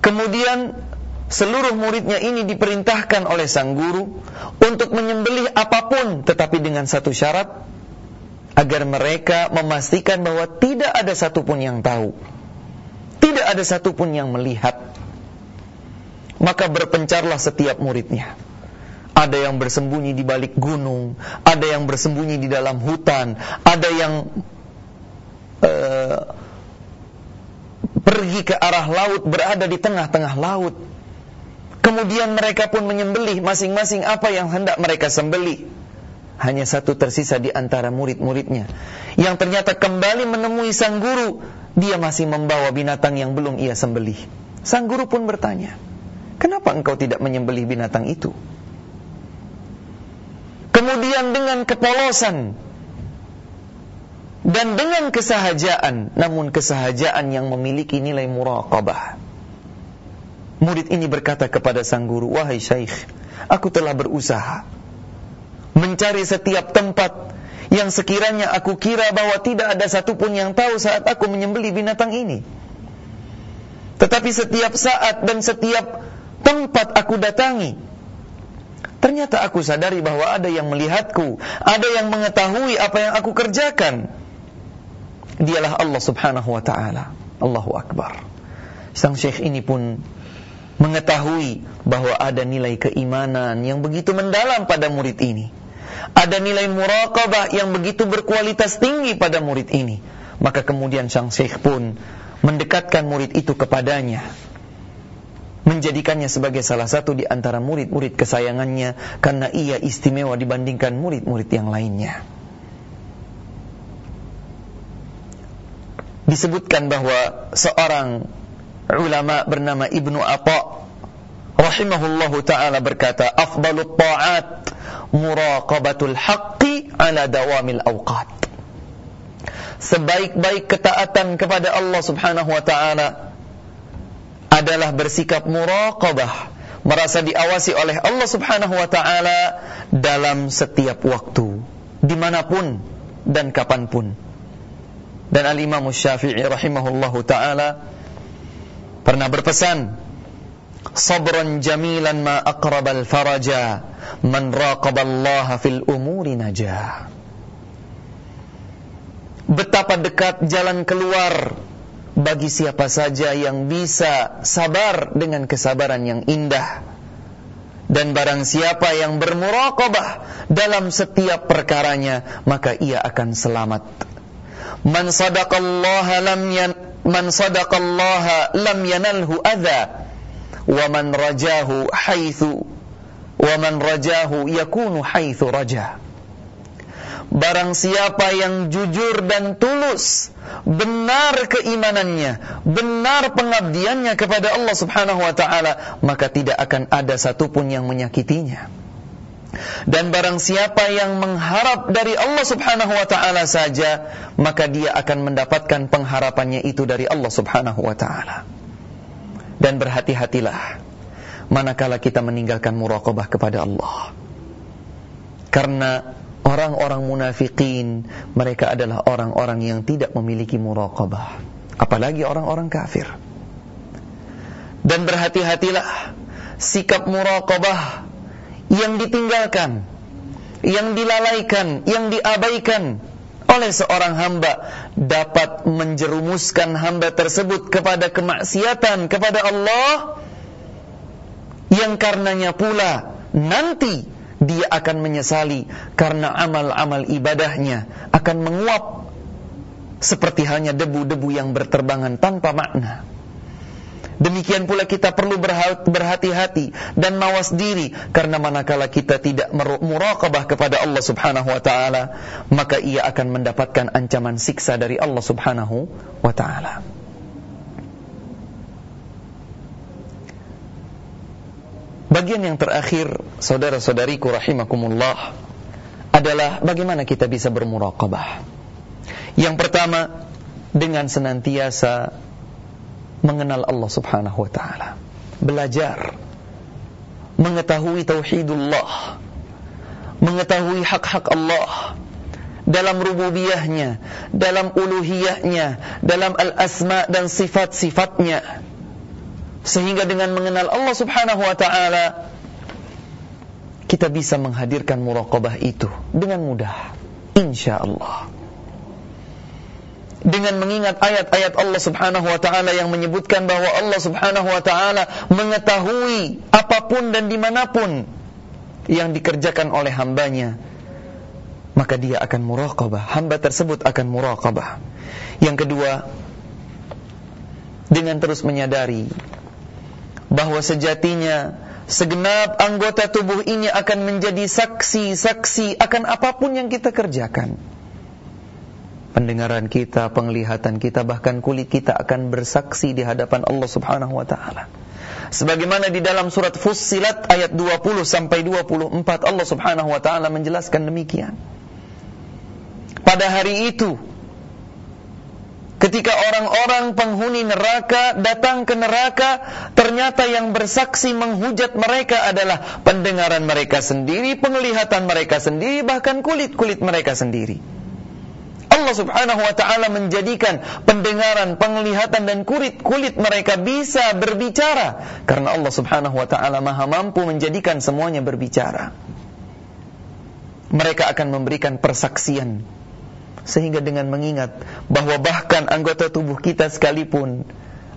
Kemudian seluruh muridnya ini diperintahkan oleh sang guru untuk menyembelih apa pun tetapi dengan satu syarat agar mereka memastikan bahwa tidak ada satupun yang tahu. Tidak ada satupun yang melihat maka berpencarlah setiap muridnya. Ada yang bersembunyi di balik gunung, ada yang bersembunyi di dalam hutan, ada yang uh, pergi ke arah laut, berada di tengah-tengah laut. Kemudian mereka pun menyembelih masing-masing apa yang hendak mereka sembelih. Hanya satu tersisa di antara murid-muridnya yang ternyata kembali menemui sang guru, dia masih membawa binatang yang belum ia sembelih. Sang guru pun bertanya, Kenapa engkau tidak menyembelih binatang itu? Kemudian dengan kepolosan dan dengan kesahajaan, namun kesahajaan yang memiliki nilai muraqabah. Murid ini berkata kepada sang guru, "Wahai syekh, aku telah berusaha mencari setiap tempat yang sekiranya aku kira bahwa tidak ada satupun yang tahu saat aku menyembelih binatang ini. Tetapi setiap saat dan setiap tempat aku datangi. Ternyata aku sadari bahwa ada yang melihatku, ada yang mengetahui apa yang aku kerjakan. Dialah Allah Subhanahu wa taala. Allahu akbar. Sang syekh ini pun mengetahui bahwa ada nilai keimanan yang begitu mendalam pada murid ini. Ada nilai muraqabah yang begitu berkualitas tinggi pada murid ini. Maka kemudian sang syekh pun mendekatkan murid itu kepadanya. Menjadikannya sebagai salah satu di antara murid-murid kesayangannya karena ia istimewa dibandingkan murid-murid yang lainnya. Disebutkan bahwa seorang ulama bernama Ibnu Atha rahimahullahu taala berkata afdalut ta'at muraqabatul haqqi ala dawamil awqat. Sebaik-baik ketaatan kepada Allah Subhanahu wa taala adalah bersikap muraqabah merasa diawasi oleh Allah Subhanahu wa taala dalam setiap waktu di mana pun dan kapan pun. Dan Al-Imam Syafi'i rahimahullahu taala pernah berpesan sabran jamilan ma aqrabal faraja man raqaballaha fil umuri najah betapa dekat jalan keluar bagi siapa saja yang bisa sabar dengan kesabaran yang indah. Dan barang siapa yang bermuraqabah dalam setiap perkaranya maka ia akan selamat. Man sadaqallaha lam yan man sadaqallaha lam yanalhu adha rajahu haitsu wa man rajahu yakunu haitsu raja Barang siapa yang jujur dan tulus Benar keimanannya Benar pengabdiannya kepada Allah subhanahu wa ta'ala Maka tidak akan ada satupun yang menyakitinya dan barang siapa yang mengharap dari Allah Subhanahu wa taala saja, maka dia akan mendapatkan pengharapannya itu dari Allah Subhanahu wa taala. Dan berhati-hatilah manakala kita meninggalkan muraqabah kepada Allah. Karena orang-orang munafikin mereka adalah orang-orang yang tidak memiliki muraqabah, apalagi orang-orang kafir. Dan berhati-hatilah sikap muraqabah yang ditinggalkan, yang dilalaikan, yang diabaikan oleh seorang hamba dapat menjerumuskan hamba tersebut kepada kemaksiatan kepada Allah yang karenanya pula nanti dia akan menyesali karena amal-amal ibadahnya akan menguap seperti halnya debu-debu yang berterbangan tanpa makna. Demikian pula kita perlu berhati-hati dan mawas diri karena manakala kita tidak muraqabah kepada Allah Subhanahu wa taala, maka ia akan mendapatkan ancaman siksa dari Allah Subhanahu wa taala. Bagian yang terakhir, saudara-saudariku rahimakumullah, adalah bagaimana kita bisa bermuraqabah. Yang pertama, dengan senantiasa mengenal Allah Subhanahu wa taala. Belajar. Mengetahui tauhidullah, mengetahui hak-hak Allah. Dalam rububiyahnya, dalam uluhiyahnya, dalam al-asma dan sifat-sifatnya. Sehingga dengan mengenal Allah Subhanahu wa taala kita bisa menghadirkan muraqabah itu dengan mudah. Insyaallah dengan mengingat ayat-ayat Allah Subhanahu wa taala yang menyebutkan bahwa Allah Subhanahu wa taala mengetahui apa pun dan di mana pun yang dikerjakan oleh hambanya maka dia akan muraqabah. Hamba tersebut akan muraqabah. Yang kedua dengan terus menyadari bahwa sejatinya segenap anggota tubuh ini akan menjadi saksi-saksi akan apa pun yang kita kerjakan pendengaran kita, penglihatan kita, bahkan kulit kita akan bersaksi di hadapan Allah Subhanahu wa taala. Sebagaimana di dalam surat Fussilat ayat 20 sampai 24 Allah Subhanahu wa taala menjelaskan demikian. Pada hari itu Ketika orang-orang penghuni neraka datang ke neraka, ternyata yang bersaksi menghujat mereka adalah pendengaran mereka sendiri, penglihatan mereka sendiri, bahkan kulit-kulit mereka sendiri. Allah Subhanahu wa taala menjadikan pendengaran, penglihatan dan kulit kulit mereka bisa berbicara karena Allah Subhanahu wa taala Maha mampu menjadikan semuanya berbicara. Mereka akan memberikan persaksian sehingga dengan mengingat bahwa bahkan anggota tubuh kita sekalipun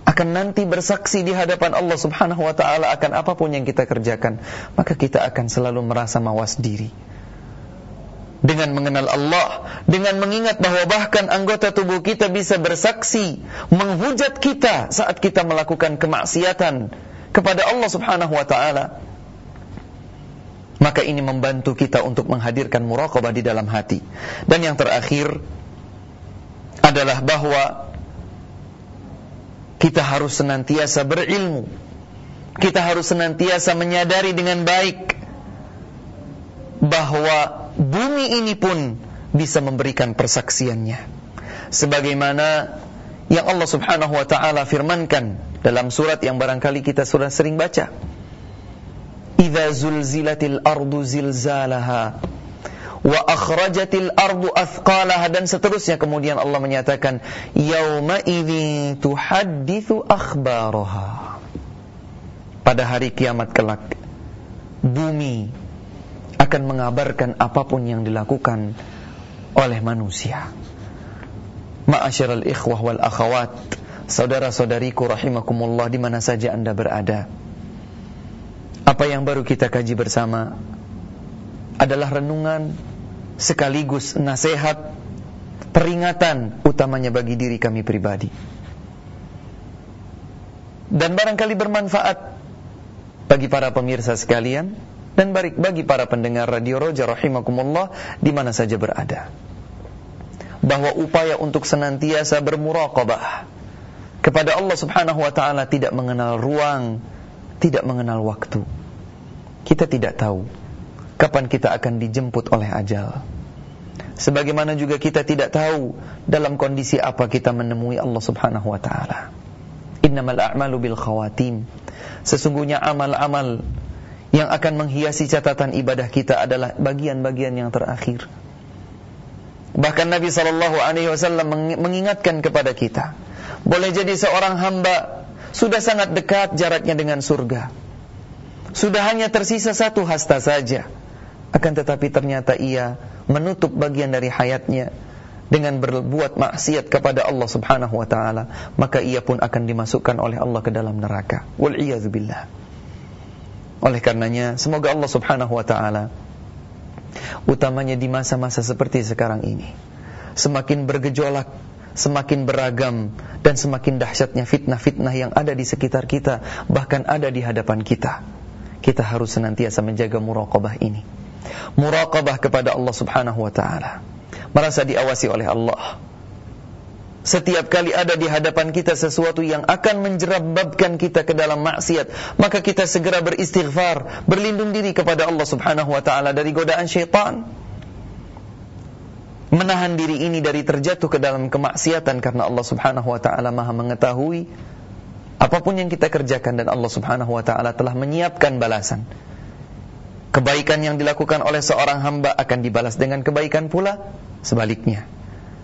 akan nanti bersaksi di hadapan Allah Subhanahu wa taala akan apa pun yang kita kerjakan, maka kita akan selalu merasa mawas diri. Dengan mengenal Allah, dengan mengingat bahwa bahkan anggota tubuh kita bisa bersaksi, menghujat kita saat kita melakukan kemaksiatan kepada Allah Subhanahu wa taala. Maka ini membantu kita untuk menghadirkan muraqabah di dalam hati. Dan yang terakhir adalah bahwa kita harus senantiasa berilmu. Kita harus senantiasa menyadari dengan baik bahwa bumi ini pun bisa memberikan persaksiannya. Sebagaimana yang Allah Subhanahu wa taala firmankan dalam surat yang barangkali kita sudah sering baca. Idza zulzilatil ardu zilzalaha wa akhrajatil ardu athqalaha dan seterusnya kemudian Allah menyatakan yauma idzi tuhadditsu akhbaraha pada hari kiamat kelak bumi akan mengabarkan apa pun yang dilakukan oleh manusia ma'asyiral ikhwah wal akhawat saudara-saudariku rahimakumullah di mana saja Anda berada apa yang baru kita kaji bersama adalah renungan sekaligus nasihat, peringatan utamanya bagi diri kami pribadi. Dan barangkali bermanfaat bagi para pemirsa sekalian dan bagi para pendengar Radio Roja rahimakumullah di mana saja berada. Bahwa upaya untuk senantiasa bermuraqabah kepada Allah Subhanahu wa taala tidak mengenal ruang, tidak mengenal waktu. Kita tidak tahu kapan kita akan dijemput oleh ajal. Sebagaimana juga kita tidak tahu dalam kondisi apa kita menemui Allah Subhanahu wa taala. Innamal a'malu bil khawatim. Sesungguhnya amal-amal yang akan menghiasi catatan ibadah kita adalah bagian-bagian yang terakhir. Bahkan Nabi sallallahu alaihi wasallam mengingatkan kepada kita, boleh jadi seorang hamba sudah sangat dekat jaraknya dengan surga. Sudah hanya tersisa satu hasta saja akan tetapi ternyata ia menutup bagian dari hayatnya dengan berbuat maksiat kepada Allah Subhanahu wa taala, maka ia pun akan dimasukkan oleh Allah ke dalam neraka. Wal billah. Oleh karenanya, semoga Allah Subhanahu wa taala utamanya di masa-masa seperti sekarang ini semakin bergejolak, semakin beragam dan semakin dahsyatnya fitnah-fitnah yang ada di sekitar kita, bahkan ada di hadapan kita. Kita harus senantiasa menjaga muraqabah ini muraqabah kepada Allah Subhanahu wa taala. Merasa diawasi oleh Allah. Setiap kali ada di hadapan kita sesuatu yang akan menjerababkan kita ke dalam maksiat, maka kita segera beristighfar, berlindung diri kepada Allah Subhanahu wa taala dari godaan syaitan. Menahan diri ini dari terjatuh ke dalam kemaksiatan karena Allah Subhanahu wa taala Maha mengetahui apa pun yang kita kerjakan dan Allah Subhanahu wa taala telah menyiapkan balasan. Kebaikan yang dilakukan oleh seorang hamba akan dibalas dengan kebaikan pula sebaliknya.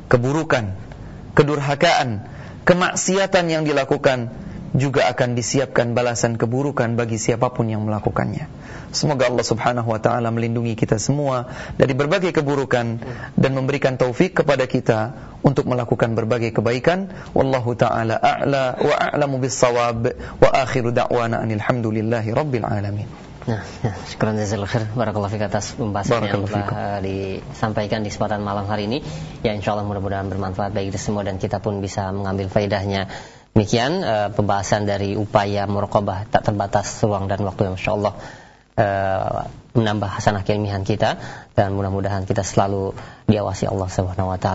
Keburukan, kedurhakaan, kemaksiatan yang dilakukan juga akan disiapkan balasan keburukan bagi siapa pun yang melakukannya. Semoga Allah Subhanahu wa taala melindungi kita semua dari berbagai keburukan dan memberikan taufik kepada kita untuk melakukan berbagai kebaikan. Wallahu taala a'la wa a'lamu bis-shawab wa akhiru da'wana alhamdulillahi rabbil alamin. Nah, ya, syukuran jazil khair. Barakallahu atas pembahasan yang telah uh, disampaikan di kesempatan malam hari ini. Ya insya Allah mudah-mudahan bermanfaat bagi kita semua Dan kita pun bisa mengambil faedahnya. Demikian uh, pembahasan dari upaya muraqabah Tak terbatas ruang dan waktu yang insya Allah uh, Menambah hasanah keilmihan kita Dan mudah-mudahan kita selalu diawasi Allah SWT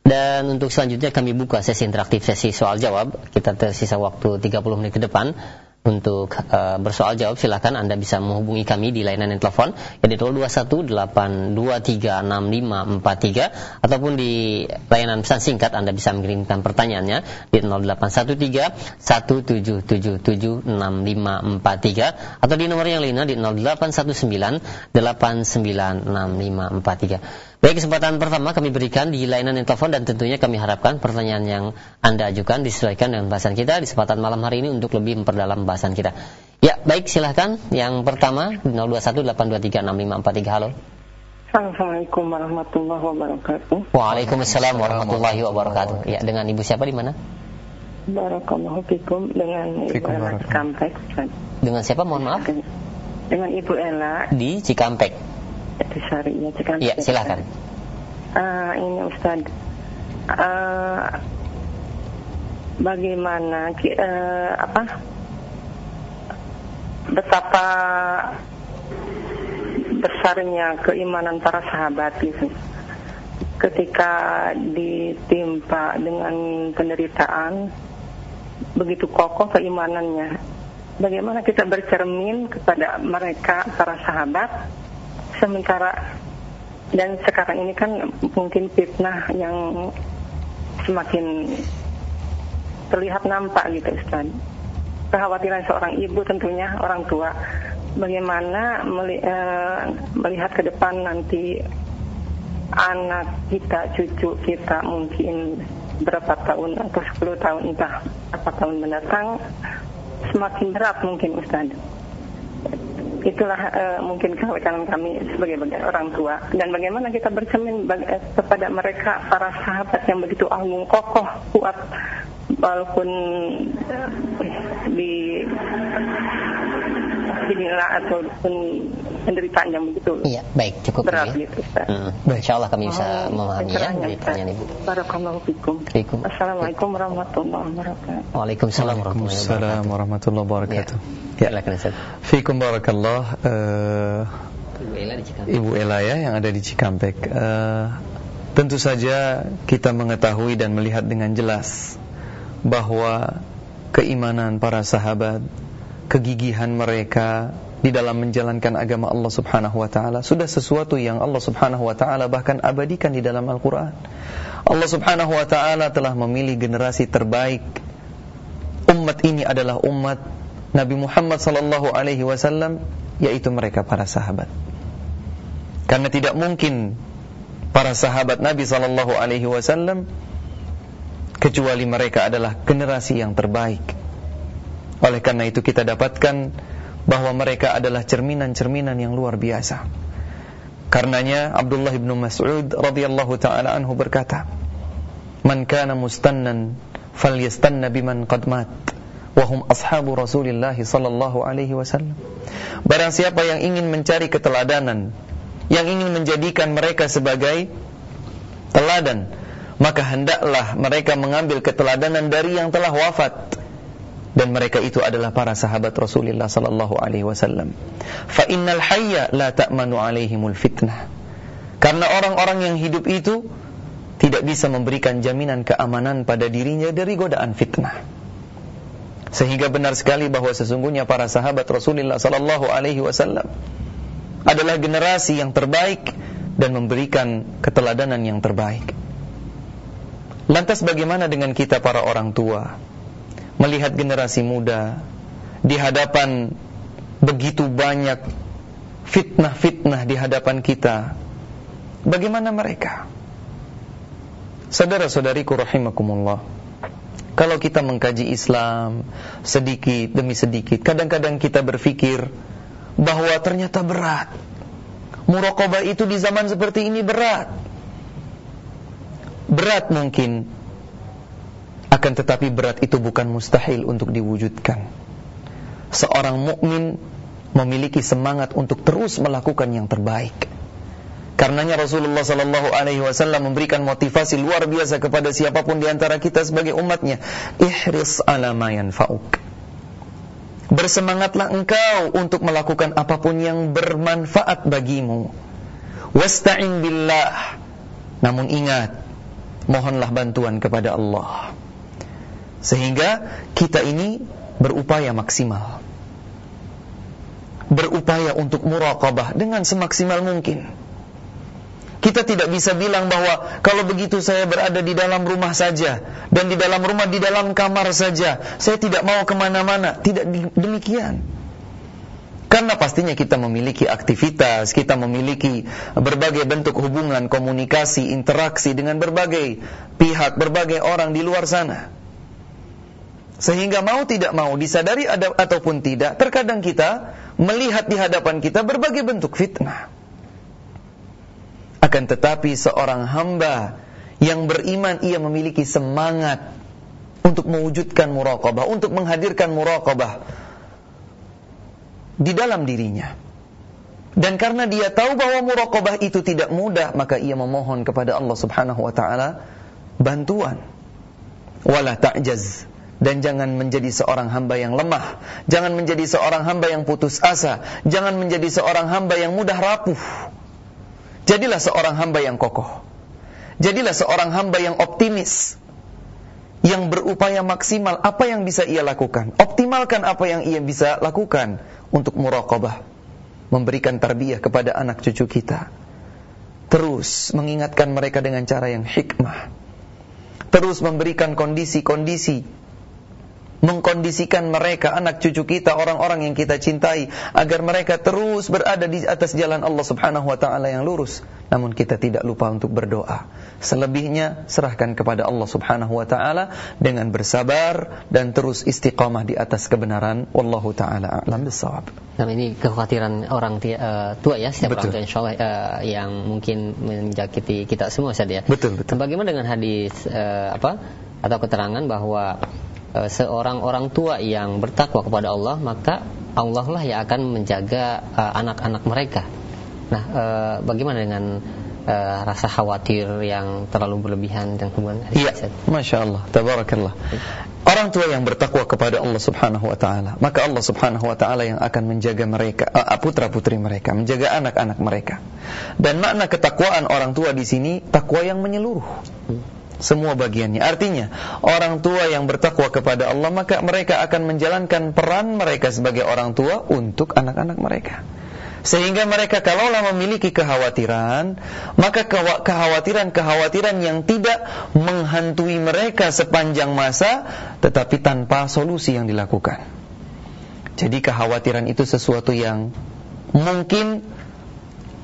dan untuk selanjutnya kami buka sesi interaktif sesi soal jawab. Kita tersisa waktu 30 menit ke depan untuk uh, bersoal jawab silakan Anda bisa menghubungi kami di layanan telepon yaitu 0218236543 ataupun di layanan pesan singkat Anda bisa mengirimkan pertanyaannya di 081317776543 atau di nomor yang lainnya di 0819896543. Baik, kesempatan pertama kami berikan di layanan telepon dan tentunya kami harapkan pertanyaan yang Anda ajukan disesuaikan dengan bahasan kita di kesempatan malam hari ini untuk lebih memperdalam bahasan kita. Ya, baik silahkan. Yang pertama 0218236543. Halo. Assalamualaikum warahmatullahi wabarakatuh. Waalaikumsalam warahmatullahi wabarakatuh. Ya, dengan Ibu siapa di mana? Barakallahu fikum dengan Ibu Ella. Cikampek. Dengan siapa mohon maaf? Dengan Ibu Ella Di Cikampek. Syariah Cikampek. Iya, silakan. Ah, ini Ustaz. Ah, bagaimana eh, apa? Betapa besarnya keimanan para sahabat gitu. Ketika ditimpa dengan penderitaan, begitu kokoh keimanannya. Bagaimana kita bercermin kepada mereka para sahabat sementara dan sekarang ini kan mungkin fitnah yang semakin terlihat nampak gitu Ustaz. Kekhawatiran seorang ibu tentunya orang tua bagaimana eh, melihat ke depan nanti anak kita, cucu kita mungkin berapa tahun atau 10 tahun entah apa tahun mendatang semakin berat mungkin Ustaz. Itulah eh, mungkin kekhawatiran kami sebagai baga- orang tua. Dan bagaimana kita bercermin eh, kepada mereka para sahabat yang begitu agung kokoh kuat walaupun eh, di inilah ataupun penderitaan yang begitu Iya, baik, cukup berat ya. gitu Ustaz. Hmm. Baik. Insya Allah kami bisa Mohon memahami ya dari pertanyaan Ibu. Barakallahu fikum. Fikum. Assalamualaikum warahmatullahi wabarakatuh. Waalaikumsalam warahmatullahi Waalaikumsalam wabarakatuh. warahmatullahi wabarakatuh. Ya. Silakan Ustaz. Fikum barakallah eh, Ibu Ella di Cikampek. Ibu Ella ya yang ada di Cikampek. Eh, tentu saja kita mengetahui dan melihat dengan jelas bahwa keimanan para sahabat, kegigihan mereka di dalam menjalankan agama Allah Subhanahu wa taala sudah sesuatu yang Allah Subhanahu wa taala bahkan abadikan di dalam Al-Qur'an. Allah Subhanahu wa taala telah memilih generasi terbaik. Umat ini adalah umat Nabi Muhammad sallallahu alaihi wasallam yaitu mereka para sahabat. Karena tidak mungkin para sahabat Nabi sallallahu alaihi wasallam kecuali mereka adalah generasi yang terbaik. Oleh karena itu kita dapatkan bahwa mereka adalah cerminan-cerminan yang luar biasa. Karenanya Abdullah bin Mas'ud radhiyallahu taala anhu berkata, "Man kana mustannan falyastanna biman qad mat." Wahum ashabu Rasulillah sallallahu alaihi wasallam. Barang siapa yang ingin mencari keteladanan, yang ingin menjadikan mereka sebagai teladan, maka hendaklah mereka mengambil keteladanan dari yang telah wafat dan mereka itu adalah para sahabat Rasulullah sallallahu alaihi wasallam. Fa innal hayya la ta'manu alaihimul fitnah. Karena orang-orang yang hidup itu tidak bisa memberikan jaminan keamanan pada dirinya dari godaan fitnah. Sehingga benar sekali bahwa sesungguhnya para sahabat Rasulullah sallallahu alaihi wasallam adalah generasi yang terbaik dan memberikan keteladanan yang terbaik. Lantas bagaimana dengan kita para orang tua? Melihat generasi muda di hadapan begitu banyak fitnah-fitnah di hadapan kita. Bagaimana mereka? Saudara-saudariku rahimakumullah. Kalau kita mengkaji Islam sedikit demi sedikit, kadang-kadang kita berpikir bahwa ternyata berat. Muraqabah itu di zaman seperti ini berat. Berat mungkin akan tetapi berat itu bukan mustahil untuk diwujudkan. Seorang mukmin memiliki semangat untuk terus melakukan yang terbaik. Karenanya Rasulullah sallallahu alaihi wasallam memberikan motivasi luar biasa kepada siapa pun di antara kita sebagai umatnya, ihris ala ma yanfa'uk. Bersemangatlah engkau untuk melakukan apa pun yang bermanfaat bagimu. Wasta'in billah. Namun ingat, mohonlah bantuan kepada Allah. Sehingga kita ini berupaya maksimal. Berupaya untuk muraqabah dengan semaksimal mungkin. Kita tidak bisa bilang bahwa kalau begitu saya berada di dalam rumah saja dan di dalam rumah di dalam kamar saja, saya tidak mau ke mana-mana. Tidak demikian. Karena pastinya kita memiliki aktivitas, kita memiliki berbagai bentuk hubungan, komunikasi, interaksi dengan berbagai pihak, berbagai orang di luar sana. Sehingga mau tidak mau, disadari ada ataupun tidak, terkadang kita melihat di hadapan kita berbagai bentuk fitnah. Akan tetapi seorang hamba yang beriman ia memiliki semangat untuk mewujudkan muraqabah, untuk menghadirkan muraqabah di dalam dirinya. Dan karena dia tahu bahwa muraqabah itu tidak mudah, maka ia memohon kepada Allah Subhanahu wa taala bantuan. Wala ta'jaz dan jangan menjadi seorang hamba yang lemah, jangan menjadi seorang hamba yang putus asa, jangan menjadi seorang hamba yang mudah rapuh. Jadilah seorang hamba yang kokoh. Jadilah seorang hamba yang optimis. Yang berupaya maksimal apa yang bisa ia lakukan. Optimalkan apa yang ia bisa lakukan untuk muraqabah. Memberikan tarbiyah kepada anak cucu kita. Terus mengingatkan mereka dengan cara yang hikmah. Terus memberikan kondisi-kondisi mengkondisikan mereka anak cucu kita orang-orang yang kita cintai agar mereka terus berada di atas jalan Allah Subhanahu wa taala yang lurus. Namun kita tidak lupa untuk berdoa. Selebihnya serahkan kepada Allah Subhanahu wa taala dengan bersabar dan terus istiqamah di atas kebenaran. Wallahu taala a'lam bissawab. Nah ini kekhawatiran orang uh, tua ya setiap betul. orang tua insyaallah uh, yang mungkin menjakiti kita semua saja ya. Betul betul. Bagaimana dengan hadis uh, apa atau keterangan bahwa Eh, seorang orang tua yang bertakwa kepada Allah maka Allah lah yang akan menjaga eh, anak-anak mereka. Nah, uh, bagaimana dengan uh, rasa khawatir yang terlalu berlebihan dan kemudian Iya, masya Allah, tabarakallah. Orang tua yang bertakwa kepada Allah Subhanahu Wa Taala, maka Allah Subhanahu Wa Taala yang akan menjaga mereka, uh, putra putri mereka, menjaga anak-anak mereka. Dan makna ketakwaan orang tua di sini takwa yang menyeluruh. Semua bagiannya. Artinya, orang tua yang bertakwa kepada Allah maka mereka akan menjalankan peran mereka sebagai orang tua untuk anak-anak mereka. Sehingga mereka kalaulah memiliki kekhawatiran, maka kekhawatiran-kekhawatiran yang tidak menghantui mereka sepanjang masa tetapi tanpa solusi yang dilakukan. Jadi kekhawatiran itu sesuatu yang mungkin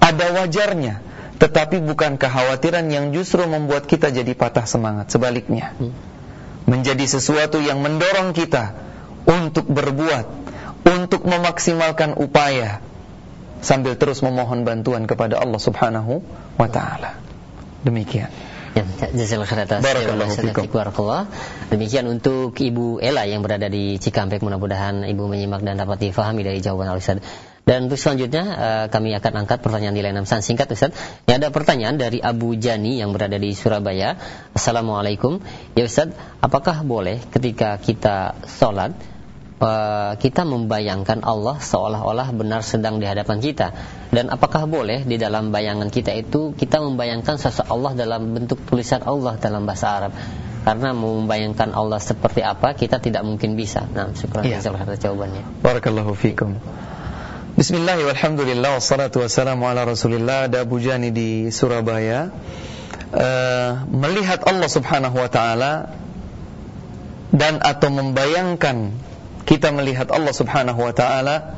ada wajarnya tetapi bukan kekhawatiran yang justru membuat kita jadi patah semangat. Sebaliknya, hmm. menjadi sesuatu yang mendorong kita untuk berbuat, untuk memaksimalkan upaya sambil terus memohon bantuan kepada Allah Subhanahu wa taala. Demikian. Ya, jazakallahu khairan Barakallahu Demikian untuk Ibu Ella yang berada di Cikampek mudah-mudahan Ibu menyimak dan dapat difahami dari jawaban Al Ustaz. Dan untuk selanjutnya uh, kami akan angkat pertanyaan nilai 6 san singkat Ustaz. Ya ada pertanyaan dari Abu Jani yang berada di Surabaya. Assalamualaikum. Ya Ustaz, apakah boleh ketika kita sholat uh, kita membayangkan Allah seolah-olah benar sedang di hadapan kita? Dan apakah boleh di dalam bayangan kita itu kita membayangkan sosok Allah dalam bentuk tulisan Allah dalam bahasa Arab? Karena membayangkan Allah seperti apa kita tidak mungkin bisa. Nah, syukur ya. jawabannya. Barakallahu fikum. Bismillah walhamdulillah wassalatu wassalamu ala rasulillah. Ada Abu Jani di Surabaya. Uh, Melihat Allah subhanahu wa ta'ala Dan atau membayangkan Kita melihat Allah subhanahu wa ta'ala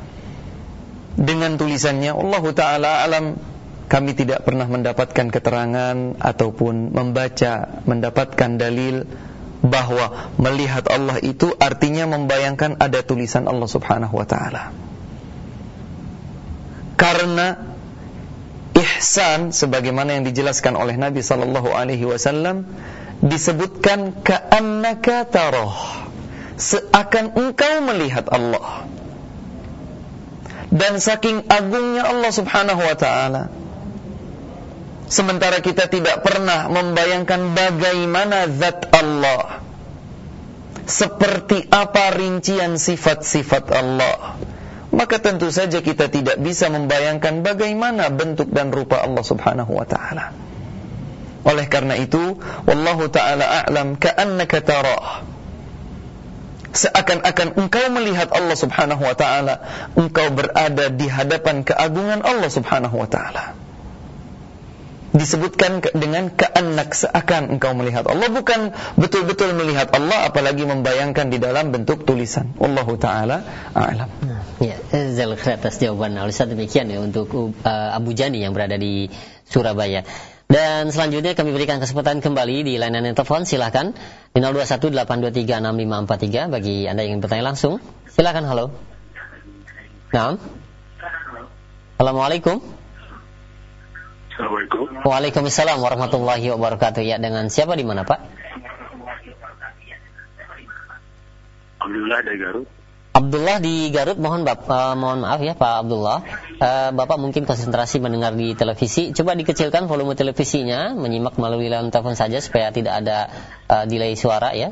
Dengan tulisannya Allah ta'ala alam Kami tidak pernah mendapatkan keterangan Ataupun membaca Mendapatkan dalil Bahwa melihat Allah itu Artinya membayangkan ada tulisan Allah subhanahu wa ta'ala karena ihsan sebagaimana yang dijelaskan oleh Nabi sallallahu alaihi wasallam disebutkan ka'annaka tarah seakan engkau melihat Allah. Dan saking agungnya Allah Subhanahu wa taala sementara kita tidak pernah membayangkan bagaimana zat Allah seperti apa rincian sifat-sifat Allah maka tentu saja kita tidak bisa membayangkan bagaimana bentuk dan rupa Allah Subhanahu wa taala. Oleh karena itu, wallahu taala a'lam ka'annaka tarah. Seakan-akan engkau melihat Allah Subhanahu wa taala, engkau berada di hadapan keagungan Allah Subhanahu wa taala disebutkan dengan keanak seakan engkau melihat Allah bukan betul-betul melihat Allah apalagi membayangkan di dalam bentuk tulisan Wallahu taala a'lam. Ya, zal atas jawaban Ustaz demikian ya untuk uh, Abu Jani yang berada di Surabaya. Dan selanjutnya kami berikan kesempatan kembali di layanan telepon silahkan di 0218236543 bagi Anda yang ingin bertanya langsung. Silakan halo. Nah. Assalamualaikum. Assalamualaikum. Waalaikumsalam warahmatullahi wabarakatuh. Ya, dengan siapa di mana, Pak? Abdullah dari Garut. Abdullah di Garut, mohon bap, uh, mohon maaf ya Pak Abdullah, uh, Bapak mungkin konsentrasi mendengar di televisi. Coba dikecilkan volume televisinya, menyimak melalui layar telepon saja supaya tidak ada uh, delay suara ya.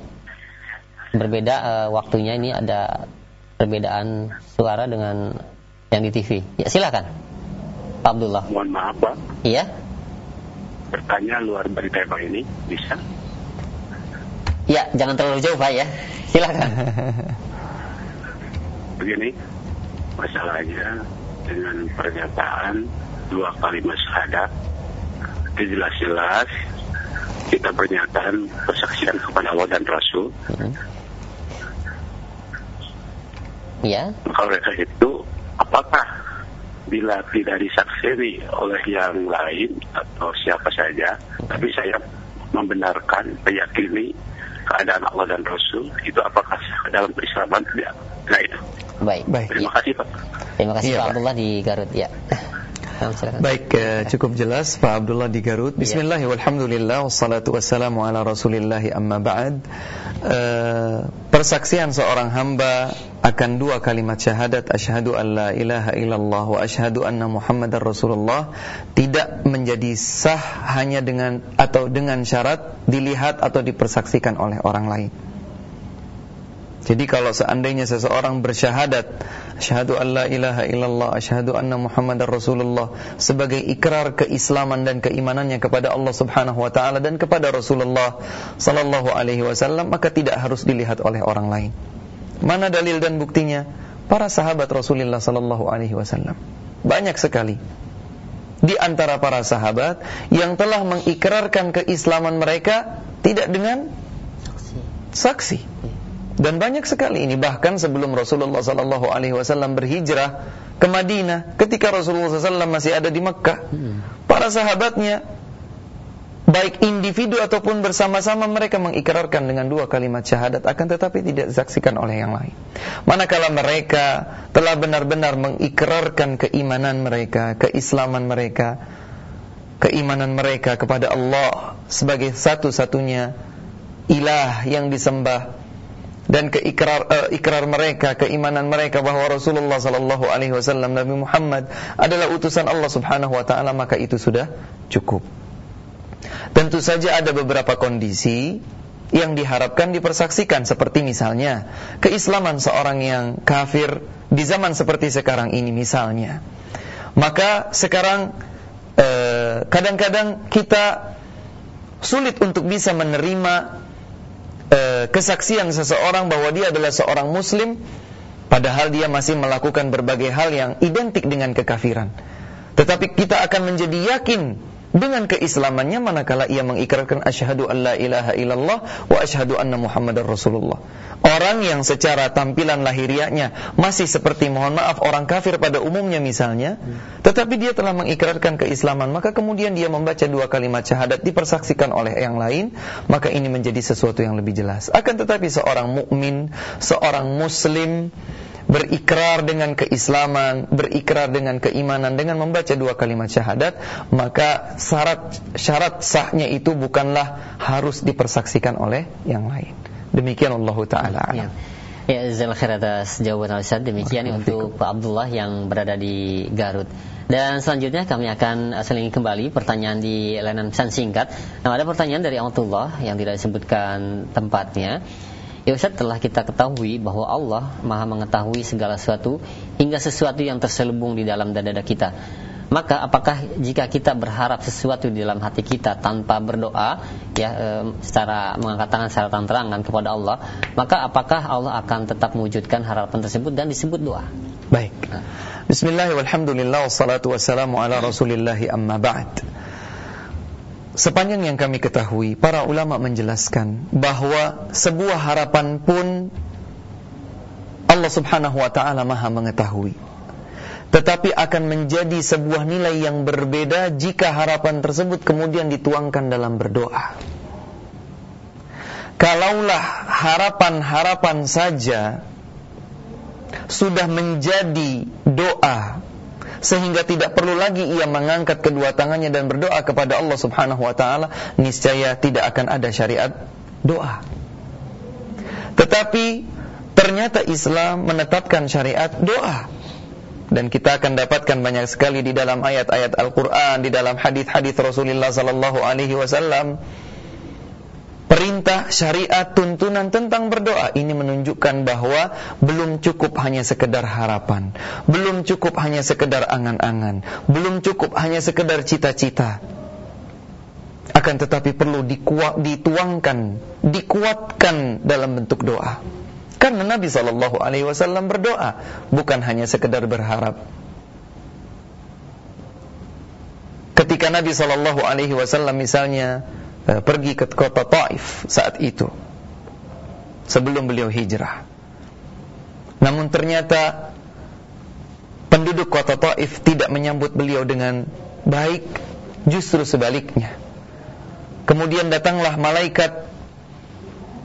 Berbeda uh, waktunya ini ada perbedaan suara dengan yang di TV. Ya silakan, Pak Abdullah. Mohon maaf Pak. Iya. Bertanya luar dari tema ini bisa? Ya, jangan terlalu jauh Pak ya. Silakan. Begini, masalahnya dengan pernyataan dua kalimat syahadat jelas-jelas kita pernyataan persaksian kepada Allah dan Rasul. Hmm. Ya. Maka mereka itu apakah bila tidak disaksini oleh yang lain atau siapa saja, tapi saya membenarkan, meyakini keadaan Allah dan Rasul itu apakah dalam perislaman tidak? Nah itu. Baik. Baik. Terima kasih Pak. Terima kasih Pak Pak. Abdullah di Garut ya. Baik, eh, cukup jelas Pak Abdullah di Garut. Bismillah walhamdulillah wassalatu wassalamu ala Rasulillah amma ba'd. Eh, persaksian seorang hamba akan dua kalimat syahadat asyhadu an la ilaha illallah wa asyhadu anna muhammadar rasulullah tidak menjadi sah hanya dengan atau dengan syarat dilihat atau dipersaksikan oleh orang lain. Jadi kalau seandainya seseorang bersyahadat Asyhadu an la ilaha illallah Asyhadu anna muhammadar rasulullah Sebagai ikrar keislaman dan keimanannya kepada Allah subhanahu wa ta'ala Dan kepada Rasulullah sallallahu alaihi wasallam Maka tidak harus dilihat oleh orang lain. Mana dalil dan buktinya? Para sahabat Rasulullah sallallahu alaihi wasallam. Banyak sekali. Di antara para sahabat Yang telah mengikrarkan keislaman mereka Tidak dengan saksi dan banyak sekali ini bahkan sebelum Rasulullah sallallahu alaihi wasallam berhijrah ke Madinah ketika Rasulullah SAW masih ada di Mekkah para sahabatnya baik individu ataupun bersama-sama mereka mengikrarkan dengan dua kalimat syahadat akan tetapi tidak disaksikan oleh yang lain. Manakala mereka telah benar-benar mengikrarkan keimanan mereka keislaman mereka keimanan mereka kepada Allah sebagai satu-satunya ilah yang disembah dan keikrar uh, ikrar mereka, keimanan mereka bahwa Rasulullah sallallahu alaihi wasallam Nabi Muhammad adalah utusan Allah Subhanahu wa taala maka itu sudah cukup. Tentu saja ada beberapa kondisi yang diharapkan dipersaksikan seperti misalnya keislaman seorang yang kafir di zaman seperti sekarang ini misalnya. Maka sekarang eh, kadang-kadang kita sulit untuk bisa menerima Eh, kesaksian seseorang bahwa dia adalah seorang muslim padahal dia masih melakukan berbagai hal yang identik dengan kekafiran. Tetapi kita akan menjadi yakin dengan keislamannya manakala ia mengikrarkan asyhadu an la ilaha illallah wa asyhadu anna muhammadar rasulullah. Orang yang secara tampilan lahiriahnya masih seperti mohon maaf orang kafir pada umumnya misalnya, tetapi dia telah mengikrarkan keislaman, maka kemudian dia membaca dua kalimat syahadat dipersaksikan oleh yang lain, maka ini menjadi sesuatu yang lebih jelas. Akan tetapi seorang mukmin, seorang muslim berikrar dengan keislaman, berikrar dengan keimanan dengan membaca dua kalimat syahadat, maka syarat syarat sahnya itu bukanlah harus dipersaksikan oleh yang lain. Demikian Allah taala Ya. Ya, khair atas jawaban Ustaz. Demikian untuk Pak Abdullah yang berada di Garut. Dan selanjutnya kami akan selingi kembali pertanyaan di layanan pesan singkat. Nah, ada pertanyaan dari Abdullah yang tidak disebutkan tempatnya. Ya Ustaz telah kita ketahui bahwa Allah maha mengetahui segala sesuatu hingga sesuatu yang terselubung di dalam dada kita. Maka apakah jika kita berharap sesuatu di dalam hati kita tanpa berdoa ya e, secara mengangkat tangan secara terang-terangan kepada Allah, maka apakah Allah akan tetap mewujudkan harapan tersebut dan disebut doa? Baik. Bismillah walhamdulillah wassalatu wassalamu ala rasulillahi amma ba'd. Sepanjang yang kami ketahui, para ulama menjelaskan bahwa sebuah harapan pun Allah Subhanahu wa taala Maha mengetahui. Tetapi akan menjadi sebuah nilai yang berbeda jika harapan tersebut kemudian dituangkan dalam berdoa. Kalaulah harapan-harapan saja sudah menjadi doa sehingga tidak perlu lagi ia mengangkat kedua tangannya dan berdoa kepada Allah Subhanahu wa taala, niscaya tidak akan ada syariat doa. Tetapi ternyata Islam menetapkan syariat doa. Dan kita akan dapatkan banyak sekali di dalam ayat-ayat Al-Qur'an, di dalam hadis-hadis Rasulullah sallallahu alaihi wasallam perintah syariat tuntunan tentang berdoa ini menunjukkan bahwa belum cukup hanya sekedar harapan, belum cukup hanya sekedar angan-angan, belum cukup hanya sekedar cita-cita. Akan tetapi perlu dituangkan, dikuatkan dalam bentuk doa. Karena Nabi Shallallahu Alaihi Wasallam berdoa bukan hanya sekedar berharap. Ketika Nabi Shallallahu Alaihi Wasallam misalnya pergi ke kota Taif saat itu sebelum beliau hijrah. Namun ternyata penduduk kota Taif tidak menyambut beliau dengan baik, justru sebaliknya. Kemudian datanglah malaikat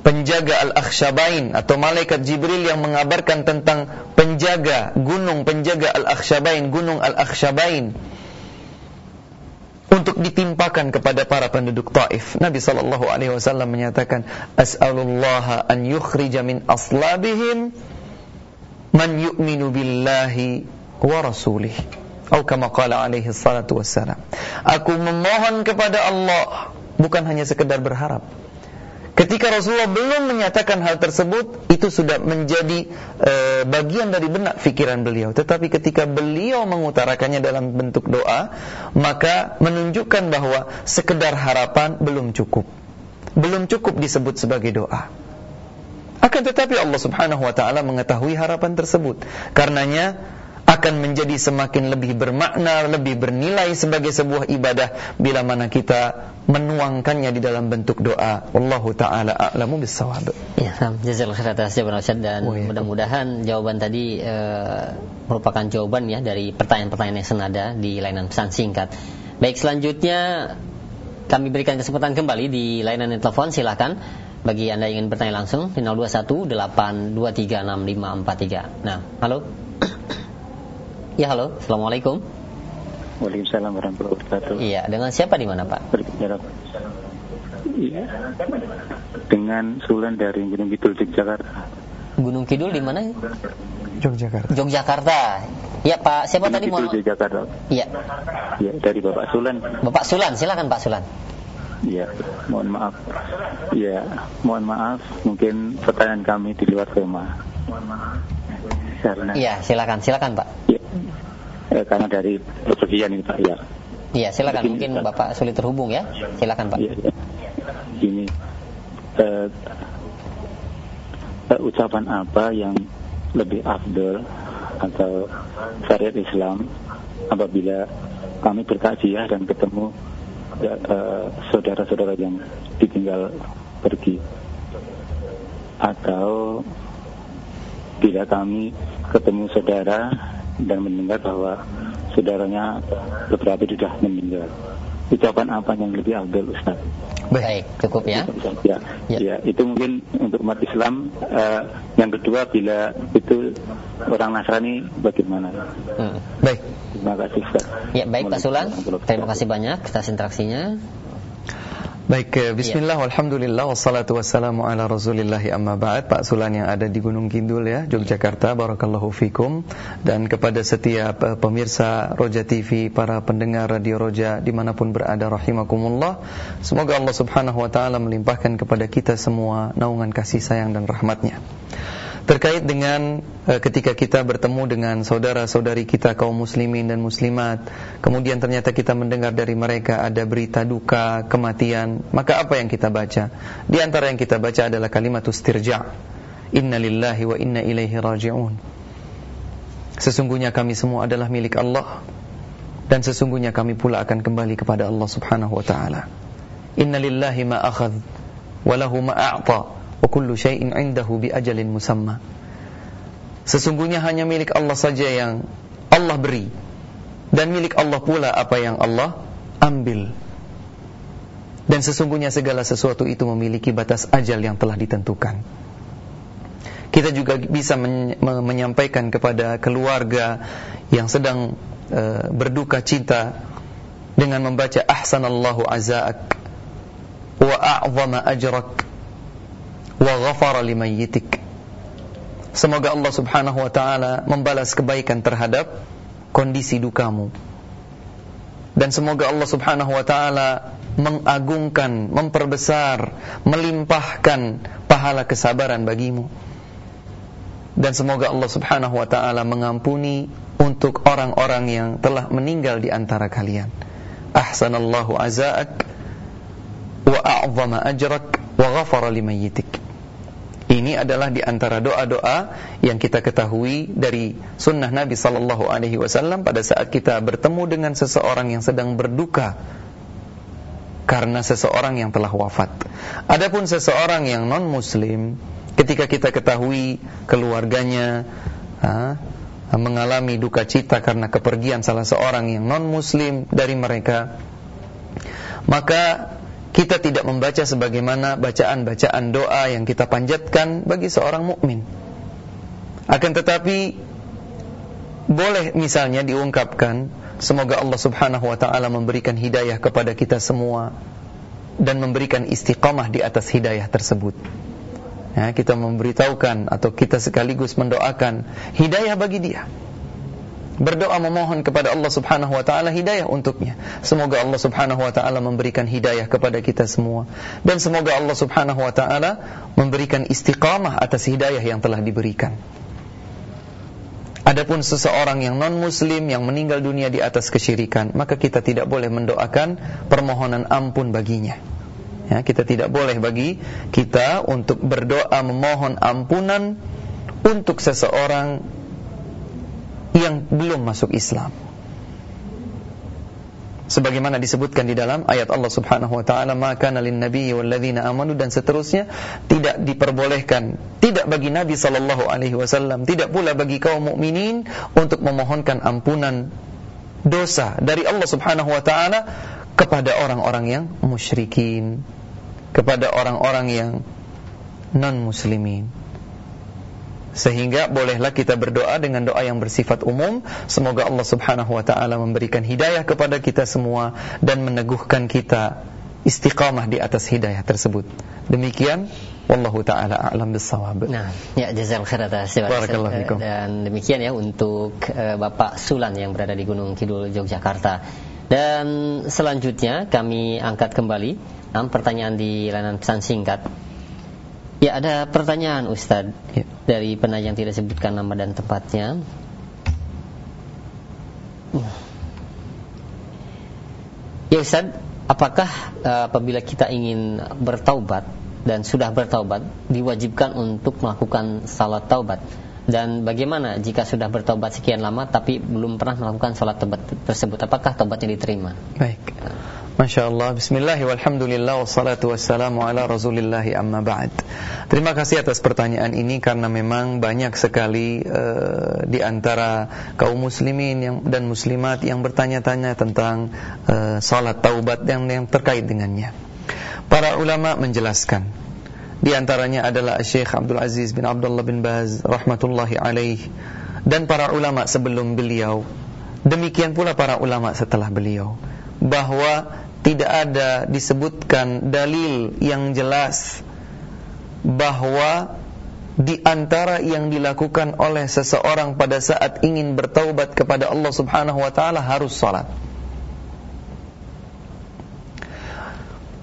penjaga Al-Akhshabain atau malaikat Jibril yang mengabarkan tentang penjaga gunung penjaga Al-Akhshabain, gunung Al-Akhshabain untuk ditimpakan kepada para penduduk Taif. Nabi sallallahu alaihi wasallam menyatakan, "As'alullah an yukhrija min aslabihim man yu'minu billahi wa rasulih." Atau kama qala alaihi salatu wassalam. Aku memohon kepada Allah bukan hanya sekedar berharap Ketika Rasulullah belum menyatakan hal tersebut, itu sudah menjadi e, bagian dari benak pikiran beliau. Tetapi ketika beliau mengutarakannya dalam bentuk doa, maka menunjukkan bahwa sekedar harapan belum cukup. Belum cukup disebut sebagai doa. Akan tetapi Allah Subhanahu wa taala mengetahui harapan tersebut. Karenanya akan menjadi semakin lebih bermakna, lebih bernilai sebagai sebuah ibadah bila mana kita menuangkannya di dalam bentuk doa. Wallahu taala a'lamu bissawab. Ya, jazakallahu khair atas jawaban Ustaz dan oh, ya. mudah-mudahan jawaban tadi e, merupakan jawaban ya dari pertanyaan-pertanyaan yang senada di layanan pesan singkat. Baik, selanjutnya kami berikan kesempatan kembali di layanan telepon silakan bagi Anda yang ingin bertanya langsung di 021 8236543. Nah, halo. Ya halo, assalamualaikum. Waalaikumsalam warahmatullahi wabarakatuh. Iya, dengan siapa di mana Pak? Iya, dengan Sulan dari Gunung Kidul Yogyakarta. Gunung Kidul di mana? Yogyakarta. Yogyakarta. Ya Pak, siapa Gunung tadi? Kidul Yogyakarta. Iya. Iya, dari Bapak Sulan. Bapak Sulan, silakan Pak Sulan. Iya, mohon maaf. Iya, mohon maaf. Mungkin pertanyaan kami di luar tema. Mohon maaf. Karena. Iya, silakan, silakan Pak. Iya eh, karena dari perpergian ini Pak ya. Iya silakan Begini, mungkin Pak. Bapak sulit terhubung ya. Silakan Pak. Iya, iya. Ini eh, eh, ucapan apa yang lebih afdol atau syariat Islam apabila kami bertakziah dan ketemu eh, saudara-saudara ya, yang ditinggal pergi atau bila kami ketemu saudara dan mendengar bahwa saudaranya beberapa sudah meninggal. Ucapan apa yang lebih afdal Ustaz? Baik, cukup ya. Ya, ya. ya itu mungkin untuk umat Islam. Uh, yang kedua, bila itu orang Nasrani, bagaimana? Hmm. Baik. Terima kasih Ustaz. Ya, baik Pak Sulan. Terima kasih banyak atas interaksinya. Baik, eh, bismillah, ya. alhamdulillah, wassalatu wassalamu ala rasulillahi amma ba'd. Pak Sulan yang ada di Gunung Kidul ya, Yogyakarta, barakallahu fikum. Dan kepada setiap uh, pemirsa Roja TV, para pendengar Radio Roja di mana pun berada, rahimakumullah. Semoga Allah subhanahu wa ta'ala melimpahkan kepada kita semua naungan kasih sayang dan rahmatnya terkait dengan e, ketika kita bertemu dengan saudara-saudari kita kaum muslimin dan muslimat kemudian ternyata kita mendengar dari mereka ada berita duka kematian maka apa yang kita baca? Di antara yang kita baca adalah kalimat istirja. Inna lillahi wa inna ilaihi raji'un. Sesungguhnya kami semua adalah milik Allah dan sesungguhnya kami pula akan kembali kepada Allah Subhanahu wa taala. Inna lillahi ma akhadh wa kullu syai'in 'indahu bi ajalin musamma. Sesungguhnya hanya milik Allah saja yang Allah beri dan milik Allah pula apa yang Allah ambil. Dan sesungguhnya segala sesuatu itu memiliki batas ajal yang telah ditentukan. Kita juga bisa men menyampaikan kepada keluarga yang sedang uh, berduka cita dengan membaca ahsanallahu azaak wa a'zama ajrak wa ghafara limayyitik Semoga Allah Subhanahu wa taala membalas kebaikan terhadap kondisi dukamu. Dan semoga Allah Subhanahu wa taala mengagungkan, memperbesar, melimpahkan pahala kesabaran bagimu. Dan semoga Allah Subhanahu wa taala mengampuni untuk orang-orang yang telah meninggal di antara kalian. Ahsanallahu azaak wa a'zama ajrak wa ghafara. Ini adalah di antara doa-doa yang kita ketahui dari sunnah Nabi sallallahu alaihi wasallam pada saat kita bertemu dengan seseorang yang sedang berduka karena seseorang yang telah wafat. Adapun seseorang yang non muslim ketika kita ketahui keluarganya ha, mengalami duka cita karena kepergian salah seorang yang non muslim dari mereka maka kita tidak membaca sebagaimana bacaan-bacaan doa yang kita panjatkan bagi seorang mukmin. Akan tetapi boleh misalnya diungkapkan semoga Allah Subhanahu wa taala memberikan hidayah kepada kita semua dan memberikan istiqamah di atas hidayah tersebut. Ya, kita memberitahukan atau kita sekaligus mendoakan hidayah bagi dia berdoa memohon kepada Allah Subhanahu wa taala hidayah untuknya. Semoga Allah Subhanahu wa taala memberikan hidayah kepada kita semua dan semoga Allah Subhanahu wa taala memberikan istiqamah atas hidayah yang telah diberikan. Adapun seseorang yang non muslim yang meninggal dunia di atas kesyirikan, maka kita tidak boleh mendoakan permohonan ampun baginya. Ya, kita tidak boleh bagi kita untuk berdoa memohon ampunan untuk seseorang yang belum masuk Islam. Sebagaimana disebutkan di dalam ayat Allah Subhanahu wa taala, "Maka nalin nabiyyi walladzina amanu" dan seterusnya tidak diperbolehkan, tidak bagi Nabi sallallahu alaihi wasallam, tidak pula bagi kaum mukminin untuk memohonkan ampunan dosa dari Allah Subhanahu wa taala kepada orang-orang yang musyrikin, kepada orang-orang yang non muslimin. Sehingga bolehlah kita berdoa dengan doa yang bersifat umum. Semoga Allah subhanahu wa ta'ala memberikan hidayah kepada kita semua Dan meneguhkan kita istiqamah di atas hidayah tersebut. Demikian Wallahu ta'ala a'lam bisawab Nah, ya jazal khair atas Barakallahu Dan demikian ya untuk uh, Bapak Sulan yang berada di Gunung Kidul, Yogyakarta. Dan selanjutnya kami angkat kembali. Um, Pertanyaan di layanan pesan singkat Ya ada pertanyaan Ustadz. Dari penanya yang tidak sebutkan nama dan tempatnya Ya Ustadz Apakah uh, apabila kita ingin bertaubat Dan sudah bertaubat Diwajibkan untuk melakukan salat taubat Dan bagaimana jika sudah bertaubat sekian lama Tapi belum pernah melakukan salat taubat tersebut Apakah taubatnya diterima? Baik Masya Allah, Bismillah, walhamdulillah, wassalatu wassalamu ala rasulillahi amma ba'd. Terima kasih atas pertanyaan ini karena memang banyak sekali uh, di antara kaum muslimin yang, dan muslimat yang bertanya-tanya tentang uh, salat taubat yang, yang terkait dengannya. Para ulama menjelaskan Di antaranya adalah Syekh Abdul Aziz bin Abdullah bin Baz rahmatullahi alaih Dan para ulama sebelum beliau. Demikian pula para ulama setelah beliau bahwa tidak ada disebutkan dalil yang jelas bahwa di antara yang dilakukan oleh seseorang pada saat ingin bertaubat kepada Allah Subhanahu wa taala harus salat.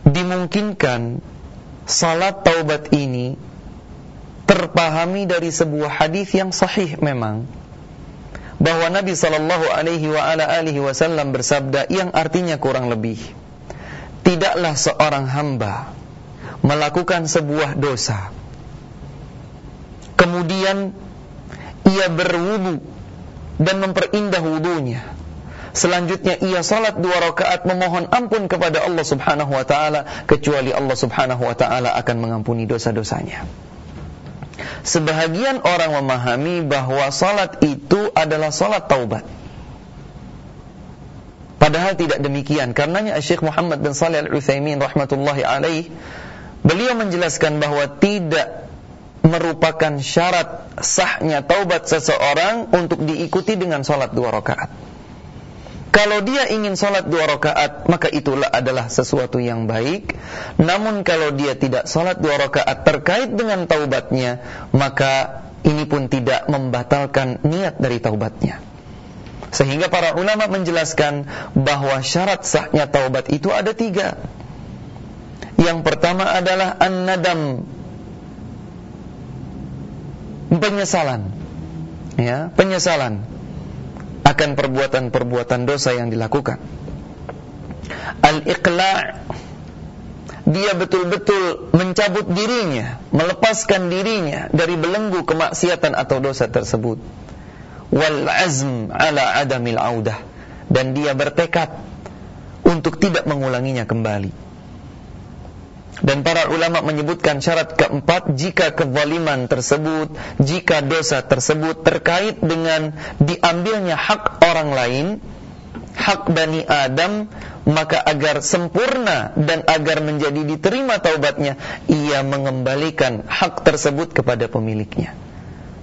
Dimungkinkan salat taubat ini terpahami dari sebuah hadis yang sahih memang bahwa Nabi sallallahu alaihi wasallam bersabda yang artinya kurang lebih tidaklah seorang hamba melakukan sebuah dosa. Kemudian ia berwudu dan memperindah wudunya. Selanjutnya ia salat dua rakaat memohon ampun kepada Allah Subhanahu wa taala kecuali Allah Subhanahu wa taala akan mengampuni dosa-dosanya Sebahagian orang memahami bahwa salat itu adalah salat taubat. Padahal tidak demikian. Karenanya Syekh Muhammad bin Salih Al-Utsaimin rahmatullahi alaih beliau menjelaskan bahwa tidak merupakan syarat sahnya taubat seseorang untuk diikuti dengan salat dua rakaat. Kalau dia ingin sholat dua rakaat, maka itulah adalah sesuatu yang baik. Namun kalau dia tidak sholat dua rakaat terkait dengan taubatnya, maka ini pun tidak membatalkan niat dari taubatnya. Sehingga para ulama menjelaskan bahwa syarat sahnya taubat itu ada tiga. Yang pertama adalah an-nadam penyesalan ya penyesalan akan perbuatan-perbuatan dosa yang dilakukan al-iqla' dia betul-betul mencabut dirinya, melepaskan dirinya dari belenggu kemaksiatan atau dosa tersebut. Wal azm ala adamil audah dan dia bertekad untuk tidak mengulanginya kembali. Dan para ulama menyebutkan syarat keempat jika kezaliman tersebut, jika dosa tersebut terkait dengan diambilnya hak orang lain, hak Bani Adam, maka agar sempurna dan agar menjadi diterima taubatnya, ia mengembalikan hak tersebut kepada pemiliknya.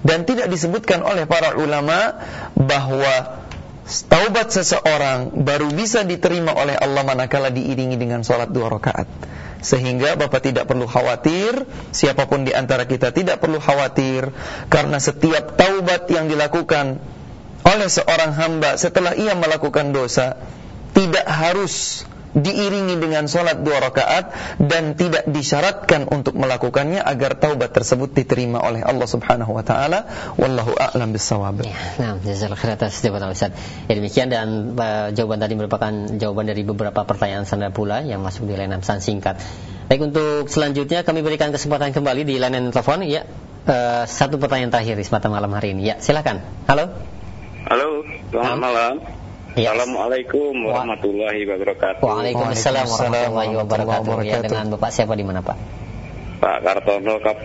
Dan tidak disebutkan oleh para ulama bahwa taubat seseorang baru bisa diterima oleh Allah manakala diiringi dengan sholat dua rakaat. Sehingga Bapak tidak perlu khawatir, siapa pun di antara kita tidak perlu khawatir karena setiap taubat yang dilakukan oleh seorang hamba setelah ia melakukan dosa tidak harus diiringi dengan sholat dua rakaat dan tidak disyaratkan untuk melakukannya agar taubat tersebut diterima oleh Allah Subhanahu wa taala wallahu a'lam bissawab. Ya, nah, jazakallahu khair atas jawaban Ustaz. Ya demikian dan uh, jawaban tadi merupakan jawaban dari beberapa pertanyaan Anda pula yang masuk di layanan pesan singkat. Baik untuk selanjutnya kami berikan kesempatan kembali di layanan telepon ya. Uh, satu pertanyaan terakhir di semata malam hari ini. Ya, silakan. Halo. Halo, selamat malam. Ya. Assalamualaikum warahmatullahi wabarakatuh. Waalaikumsalam warahmatullahi wabarakatuh. Ya dengan Bapak siapa di mana Pak? Pak Kartono Kap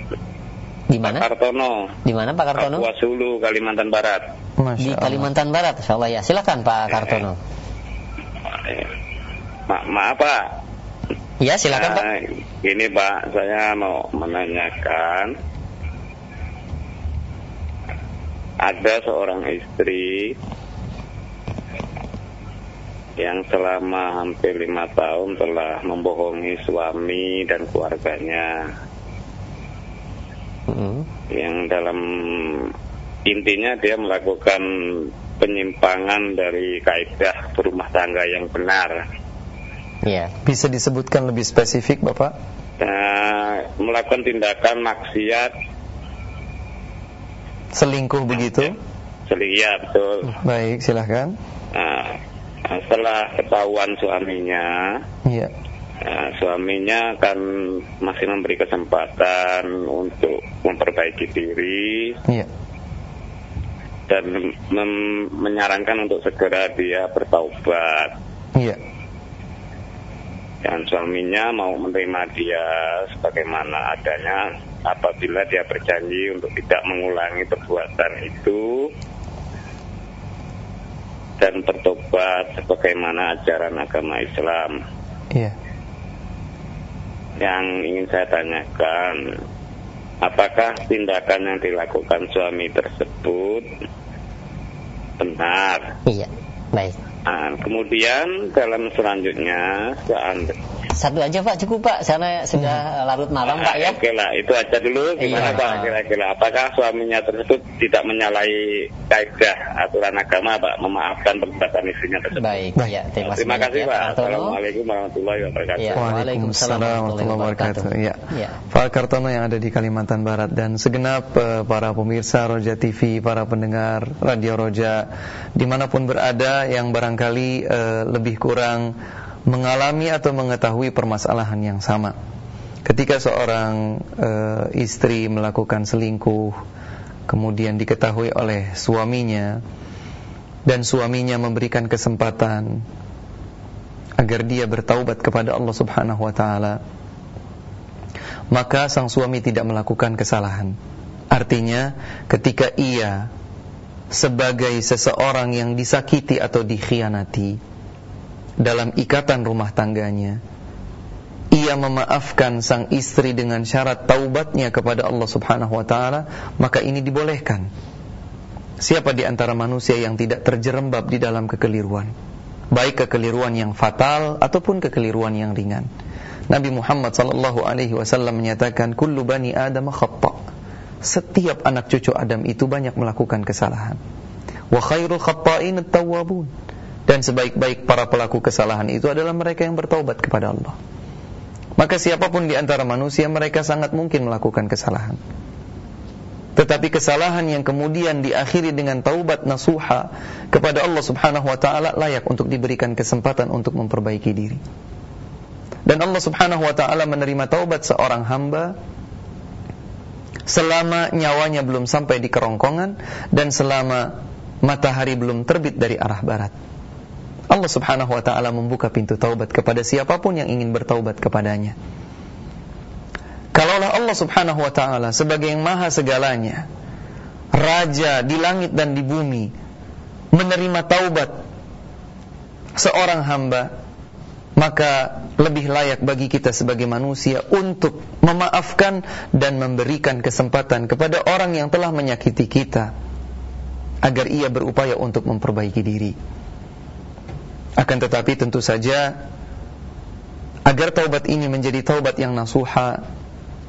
di mana? Pak Kartono. Di mana Pak Kartono? Papua Sulu, Kalimantan Barat. Masya di Kalimantan Barat, insyaallah ya. Silakan Pak eh, Kartono. Ma maaf Pak. Ya, silakan Pak. Nah, ini Pak, saya mau menanyakan ada seorang istri yang selama hampir lima tahun telah membohongi suami dan keluarganya. Mm. Yang dalam intinya dia melakukan penyimpangan dari kaidah berumah tangga yang benar. Ya. Bisa disebutkan lebih spesifik, Bapak? Nah, melakukan tindakan maksiat selingkuh begitu? Selingkuh, ya betul. Baik, silahkan. Nah, setelah ketahuan suaminya, iya. Nah, suaminya kan masih memberi kesempatan untuk memperbaiki diri, iya. dan menyarankan untuk segera dia bertaubat. Iya. Dan suaminya mau menerima dia sebagaimana adanya apabila dia berjanji untuk tidak mengulangi perbuatan itu dan bertobat sebagaimana ajaran agama Islam. Iya. Yang ingin saya tanyakan, apakah tindakan yang dilakukan suami tersebut benar? Iya, baik. Nah, kemudian dalam selanjutnya, seandainya satu aja Pak cukup Pak, sana sudah larut malam Pak ya. Oke lah, itu aja dulu. Gimana iya. Pak kira-kira? Apakah suaminya tersebut tidak menyalahi kaidah aturan agama Pak, memaafkan perbuatan istrinya tersebut? Baik, Baik. ya. Terima, terima kasih ya, Pak. Assalamualaikum warahmatullahi wabarakatuh. Ya, Waalaikumsalam warahmatullahi wabarakatuh. Ya. ya. Pak Kartono yang ada di Kalimantan Barat dan segenap uh, para pemirsa Roja TV, para pendengar Radio Roja di mana pun berada yang barangkali uh, lebih kurang mengalami atau mengetahui permasalahan yang sama. Ketika seorang e, istri melakukan selingkuh, kemudian diketahui oleh suaminya, dan suaminya memberikan kesempatan agar dia bertaubat kepada Allah Subhanahu wa Ta'ala, maka sang suami tidak melakukan kesalahan. Artinya, ketika ia sebagai seseorang yang disakiti atau dikhianati, dalam ikatan rumah tangganya ia memaafkan sang istri dengan syarat taubatnya kepada Allah Subhanahu wa taala maka ini dibolehkan. Siapa di antara manusia yang tidak terjerembab di dalam kekeliruan? Baik kekeliruan yang fatal ataupun kekeliruan yang ringan. Nabi Muhammad sallallahu alaihi wasallam menyatakan kullu bani adam khata setiap anak cucu Adam itu banyak melakukan kesalahan. Wa khairul khatta'in at-tawwabun. Dan sebaik-baik para pelaku kesalahan itu adalah mereka yang bertaubat kepada Allah. Maka siapa pun di antara manusia mereka sangat mungkin melakukan kesalahan. Tetapi kesalahan yang kemudian diakhiri dengan taubat nasuha kepada Allah Subhanahu wa taala layak untuk diberikan kesempatan untuk memperbaiki diri. Dan Allah Subhanahu wa taala menerima taubat seorang hamba selama nyawanya belum sampai di kerongkongan dan selama matahari belum terbit dari arah barat. Allah Subhanahu wa taala membuka pintu taubat kepada siapa pun yang ingin bertaubat kepadanya. Kalaulah Allah Subhanahu wa taala sebagai yang maha segalanya, raja di langit dan di bumi, menerima taubat seorang hamba, maka lebih layak bagi kita sebagai manusia untuk memaafkan dan memberikan kesempatan kepada orang yang telah menyakiti kita agar ia berupaya untuk memperbaiki diri. Akan tetapi tentu saja agar taubat ini menjadi taubat yang nasuha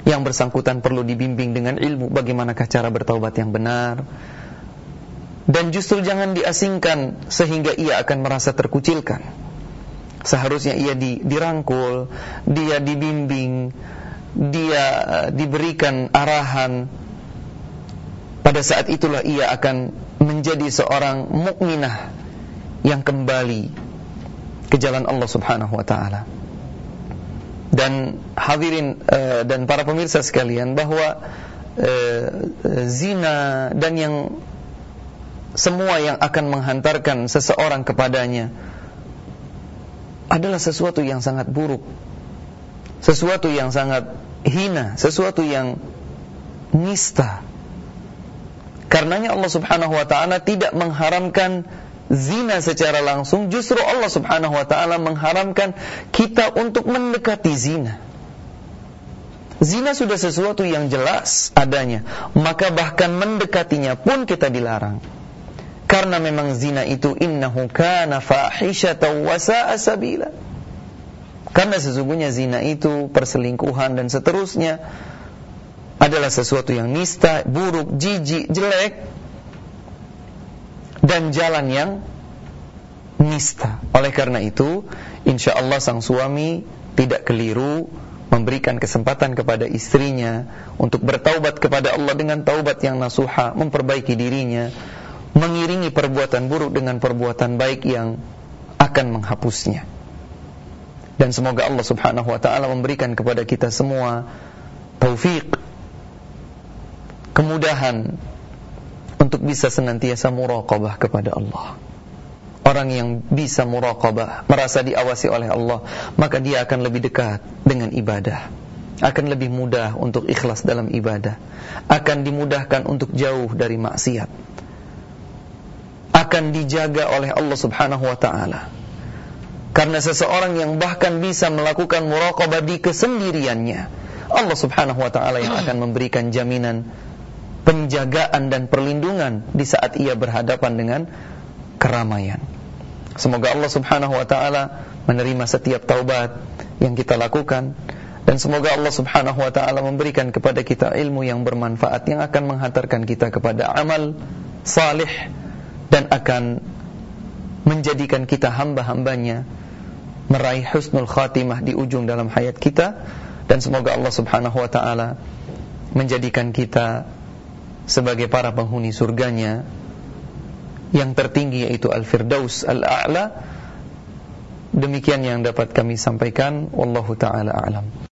yang bersangkutan perlu dibimbing dengan ilmu bagaimanakah cara bertaubat yang benar dan justru jangan diasingkan sehingga ia akan merasa terkucilkan seharusnya ia di, dirangkul dia dibimbing dia uh, diberikan arahan. Pada saat itulah ia akan menjadi seorang mukminah yang kembali ke jalan Allah Subhanahu wa taala. Dan hadirin uh, dan para pemirsa sekalian bahwa uh, zina dan yang semua yang akan menghantarkan seseorang kepadanya adalah sesuatu yang sangat buruk. Sesuatu yang sangat hina. Sesuatu yang nista. Karenanya Allah Subhanahu wa taala tidak mengharamkan zina secara langsung, justru Allah Subhanahu wa taala mengharamkan kita untuk mendekati zina. Zina sudah sesuatu yang jelas adanya, maka bahkan mendekatinya pun kita dilarang. Karena memang zina itu innahu kana fahishatan wa sa'a sabila. Karena sesungguhnya zina itu perselingkuhan dan seterusnya adalah sesuatu yang nista, buruk, jijik, jelek dan jalan yang nista. Oleh karena itu, insya Allah sang suami tidak keliru memberikan kesempatan kepada istrinya untuk bertaubat kepada Allah dengan taubat yang nasuha, memperbaiki dirinya, mengiringi perbuatan buruk dengan perbuatan baik yang akan menghapusnya. Dan semoga Allah Subhanahu wa taala memberikan kepada kita semua taufik, kemudahan untuk bisa senantiasa muraqabah kepada Allah. Orang yang bisa muraqabah, merasa diawasi oleh Allah, maka dia akan lebih dekat dengan ibadah. Akan lebih mudah untuk ikhlas dalam ibadah. Akan dimudahkan untuk jauh dari maksiat. Akan dijaga oleh Allah Subhanahu wa taala. Karena seseorang yang bahkan bisa melakukan muraqabah di kesendiriannya, Allah Subhanahu wa taala yang akan memberikan jaminan penjagaan dan perlindungan di saat ia berhadapan dengan keramaian. Semoga Allah Subhanahu wa taala menerima setiap taubat yang kita lakukan dan semoga Allah Subhanahu wa taala memberikan kepada kita ilmu yang bermanfaat yang akan menghantarkan kita kepada amal salih dan akan menjadikan kita hamba-hambanya meraih husnul khatimah di ujung dalam hayat kita. Dan semoga Allah Subhanahu wa taala menjadikan kita sebagai para penghuni surganya yang tertinggi yaitu Al-Firdaus Al-A'la. Demikian yang dapat kami sampaikan. Wallahu taala a'lam